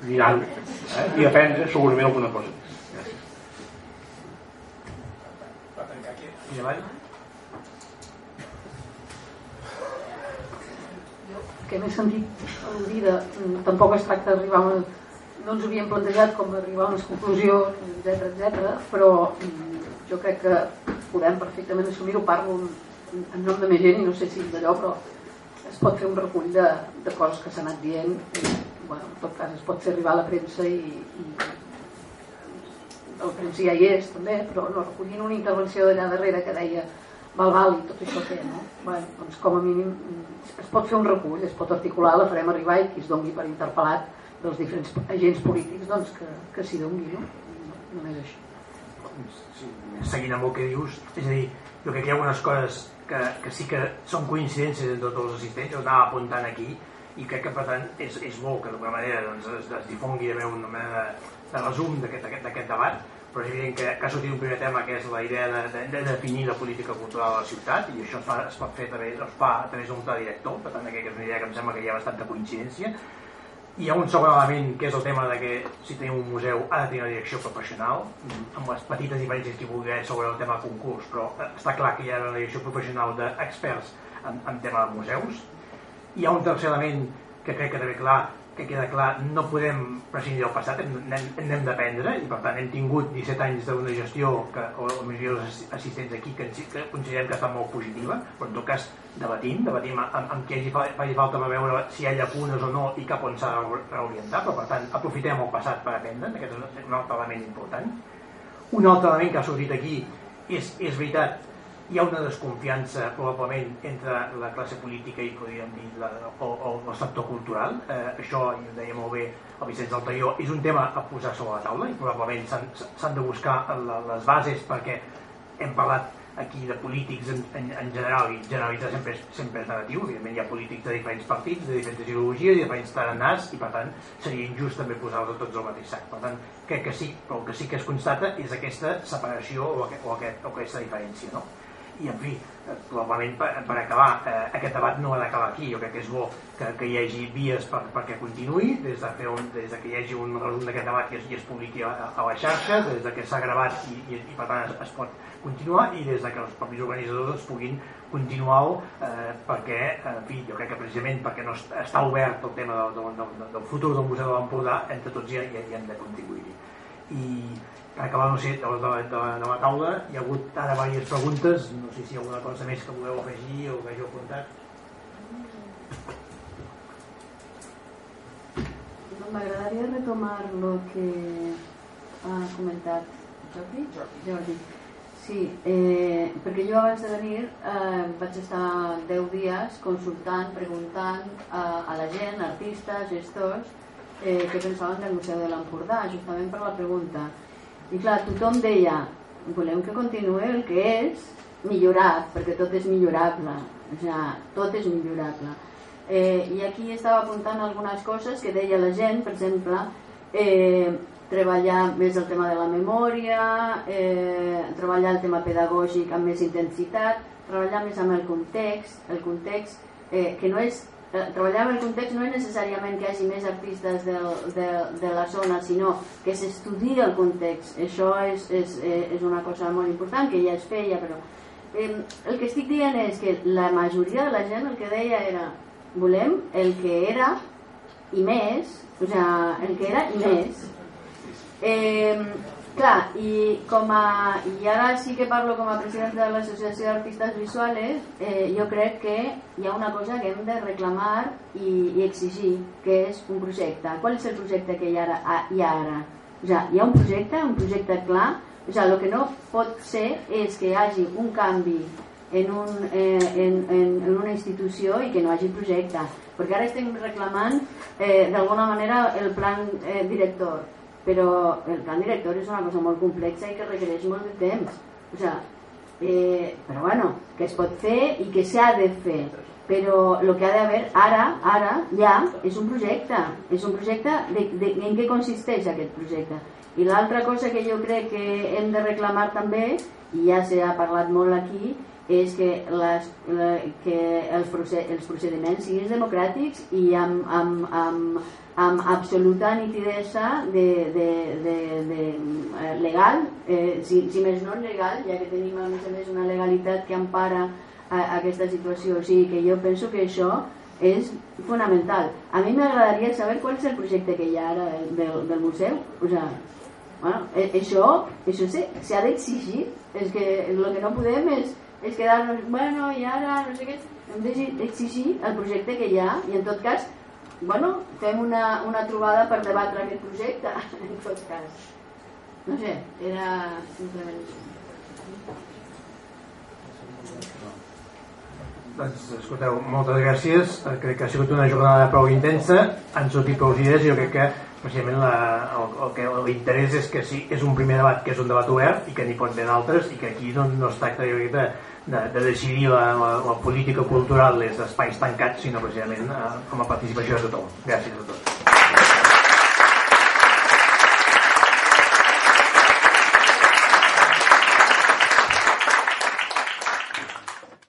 mirar eh, i aprendre segurament alguna cosa més. Gràcies. I avall? que m'he sentit al·ludir de, tampoc es tracta d'arribar a una, no ens havíem plantejat com arribar a unes conclusions, etc etc. però mm, jo crec que podem perfectament assumir-ho, parlo en, nom de més gent i no sé si d'allò, però es pot fer un recull de, de coses que s'han anat dient i, bueno, en tot cas es pot fer arribar a la premsa i, i la premsa ja hi és també, però no recollint una intervenció d'allà darrere que deia val, val, i tot això què, no? Bueno, doncs com a mínim es pot fer un recull, es pot articular, la farem arribar i qui es dongui per interpel·lat dels diferents agents polítics doncs que, que s'hi dongui, no? Només això. Sí, seguint amb el que dius, és a dir, jo crec que hi ha algunes coses que, que sí que són coincidències entre tots els assistents, jo anava apuntant aquí, i crec que per tant és, és bo que d'alguna manera doncs, es, es difongui també una mena de, de resum d'aquest debat, però és evident que, que ha sortit un primer tema que és la idea de, de, de definir la política cultural de la ciutat i això es, fa, es pot fer través, es fa a través d'un pla director, per tant aquesta és una idea que em sembla que hi ha bastanta coincidència hi ha un segon element que és el tema de que si tenim un museu ha de tenir una direcció professional amb les petites diferències que vulgui sobre el tema de concurs però està clar que hi ha una direcció professional d'experts en, en tema de museus. Hi ha un tercer element que crec que també clar que queda clar, no podem prescindir del passat, n'hem d'aprendre i per tant hem tingut 17 anys d'una gestió que, o majoria dels assistents aquí que, que considerem que està molt positiva però en tot cas debatim, debatim amb, amb qui hagi, faci falta per veure si hi ha llacunes o no i cap on s'ha de reorientar però per tant aprofitem el passat per aprendre aquest és un altre element important. Un altre element que ha sortit aquí és, és veritat hi ha una desconfiança probablement entre la classe política i podríem dir la, o, o el sector cultural? Eh, això, i ho deia molt bé el Vicenç Altaió, és un tema a posar sobre la taula i probablement s'han de buscar les bases perquè hem parlat aquí de polítics en, en, en general i generalitzar sempre sempre és negatiu. Evidentment hi ha polítics de diferents partits de diferents ideologies, de diferents tarannars i per tant seria injust també posar-los tots al mateix sac. Per tant crec que sí, però el que sí que es constata és aquesta separació o, aquest, o, aquest, o aquesta diferència no? I en fi, probablement per, per acabar eh, aquest debat no ha d'acabar aquí. Jo crec que és bo que, que hi hagi vies per, perquè continuï. Des de, fer un, des de que hi hagi un resum d'aquest debat que es, i es publiqui a, a la xarxa des de que s'ha gravat i, i, i per tant es, es pot continuar i des de que els propis organitzadors es puguin continuar eh, perquè, en fi, jo crec que precisament perquè no està obert el tema del, del, del, del futur del Museu de l'Empordà entre tots hi, hi, hi hem de contribuir-hi. I acabar, no sé, de, de, de, de la taula hi ha hagut ara diverses preguntes no sé si hi ha alguna cosa més que voleu afegir o que hàgiu apuntat M'agradaria retomar el que ha comentat Jordi. Jordi. Sí, eh, perquè jo abans de venir eh, vaig estar 10 dies consultant, preguntant a, a la gent, artistes, gestors, eh, què pensaven del Museu de l'Empordà, justament per la pregunta i clar, tothom deia, volem que continuï el que és millorat, perquè tot és millorable. O sigui, tot és millorable. Eh, I aquí estava apuntant algunes coses que deia la gent, per exemple, eh, treballar més el tema de la memòria, eh, treballar el tema pedagògic amb més intensitat, treballar més amb el context, el context eh, que no és treballar el context no és necessàriament que hi hagi més artistes de, de, de la zona, sinó que s'estudi el context. Això és, és, eh, és una cosa molt important, que ja es feia, però eh, el que estic dient és que la majoria de la gent el que deia era volem el que era i més, o sigui, el que era i més, Eh, clar, i, com a, i ara sí que parlo com a presidenta de l'Associació d'Artistes Visuals, eh, jo crec que hi ha una cosa que hem de reclamar i, i exigir, que és un projecte. Qual és el projecte que hi ha ara? Hi ha, ara? O sigui, hi ha un projecte, un projecte clar, o sigui, el que no pot ser és que hi hagi un canvi en, un, eh, en, en, en una institució i que no hagi projecte perquè ara estem reclamant eh, d'alguna manera el plan eh, director però el plan director és una cosa molt complexa i que requereix molt de temps. O sea, eh, però bueno que es pot fer i que s'ha de fer. Però el que ha d'haver ara, ara, ja, és un projecte. És un projecte de, de, en què consisteix aquest projecte. I l'altra cosa que jo crec que hem de reclamar també i ja s'ha parlat molt aquí és que, les, que els, proced, els procediments siguin democràtics i amb, amb, amb, amb absoluta nitidesa de, de, de, de, eh, legal, eh, si, si més no legal, ja que tenim a més a més una legalitat que empara a, a aquesta situació. O sigui que jo penso que això és fonamental. A mi m'agradaria saber qual és el projecte que hi ha ara del, del, museu. O sea, bueno, eh, això, això s'ha d'exigir. És que el que no podem és, és quedar-nos, bueno, i ara no sé què, hem d'exigir el projecte que hi ha i en tot cas bueno, fem una, una trobada per debatre aquest projecte, en tot cas. No sé, era simplement això. Doncs, escolteu, moltes gràcies. Crec que ha sigut una jornada prou intensa. Han sortit prou idees i jo crec que precisament la, el, el que l'interès és que sí, és un primer debat que és un debat obert i que n'hi pot haver d'altres i que aquí no, no es tracta jo crec, de, de, de decidir la, la, la política cultural des d'espais tancats sinó precisament eh, com a participació de tothom. Gràcies a tots.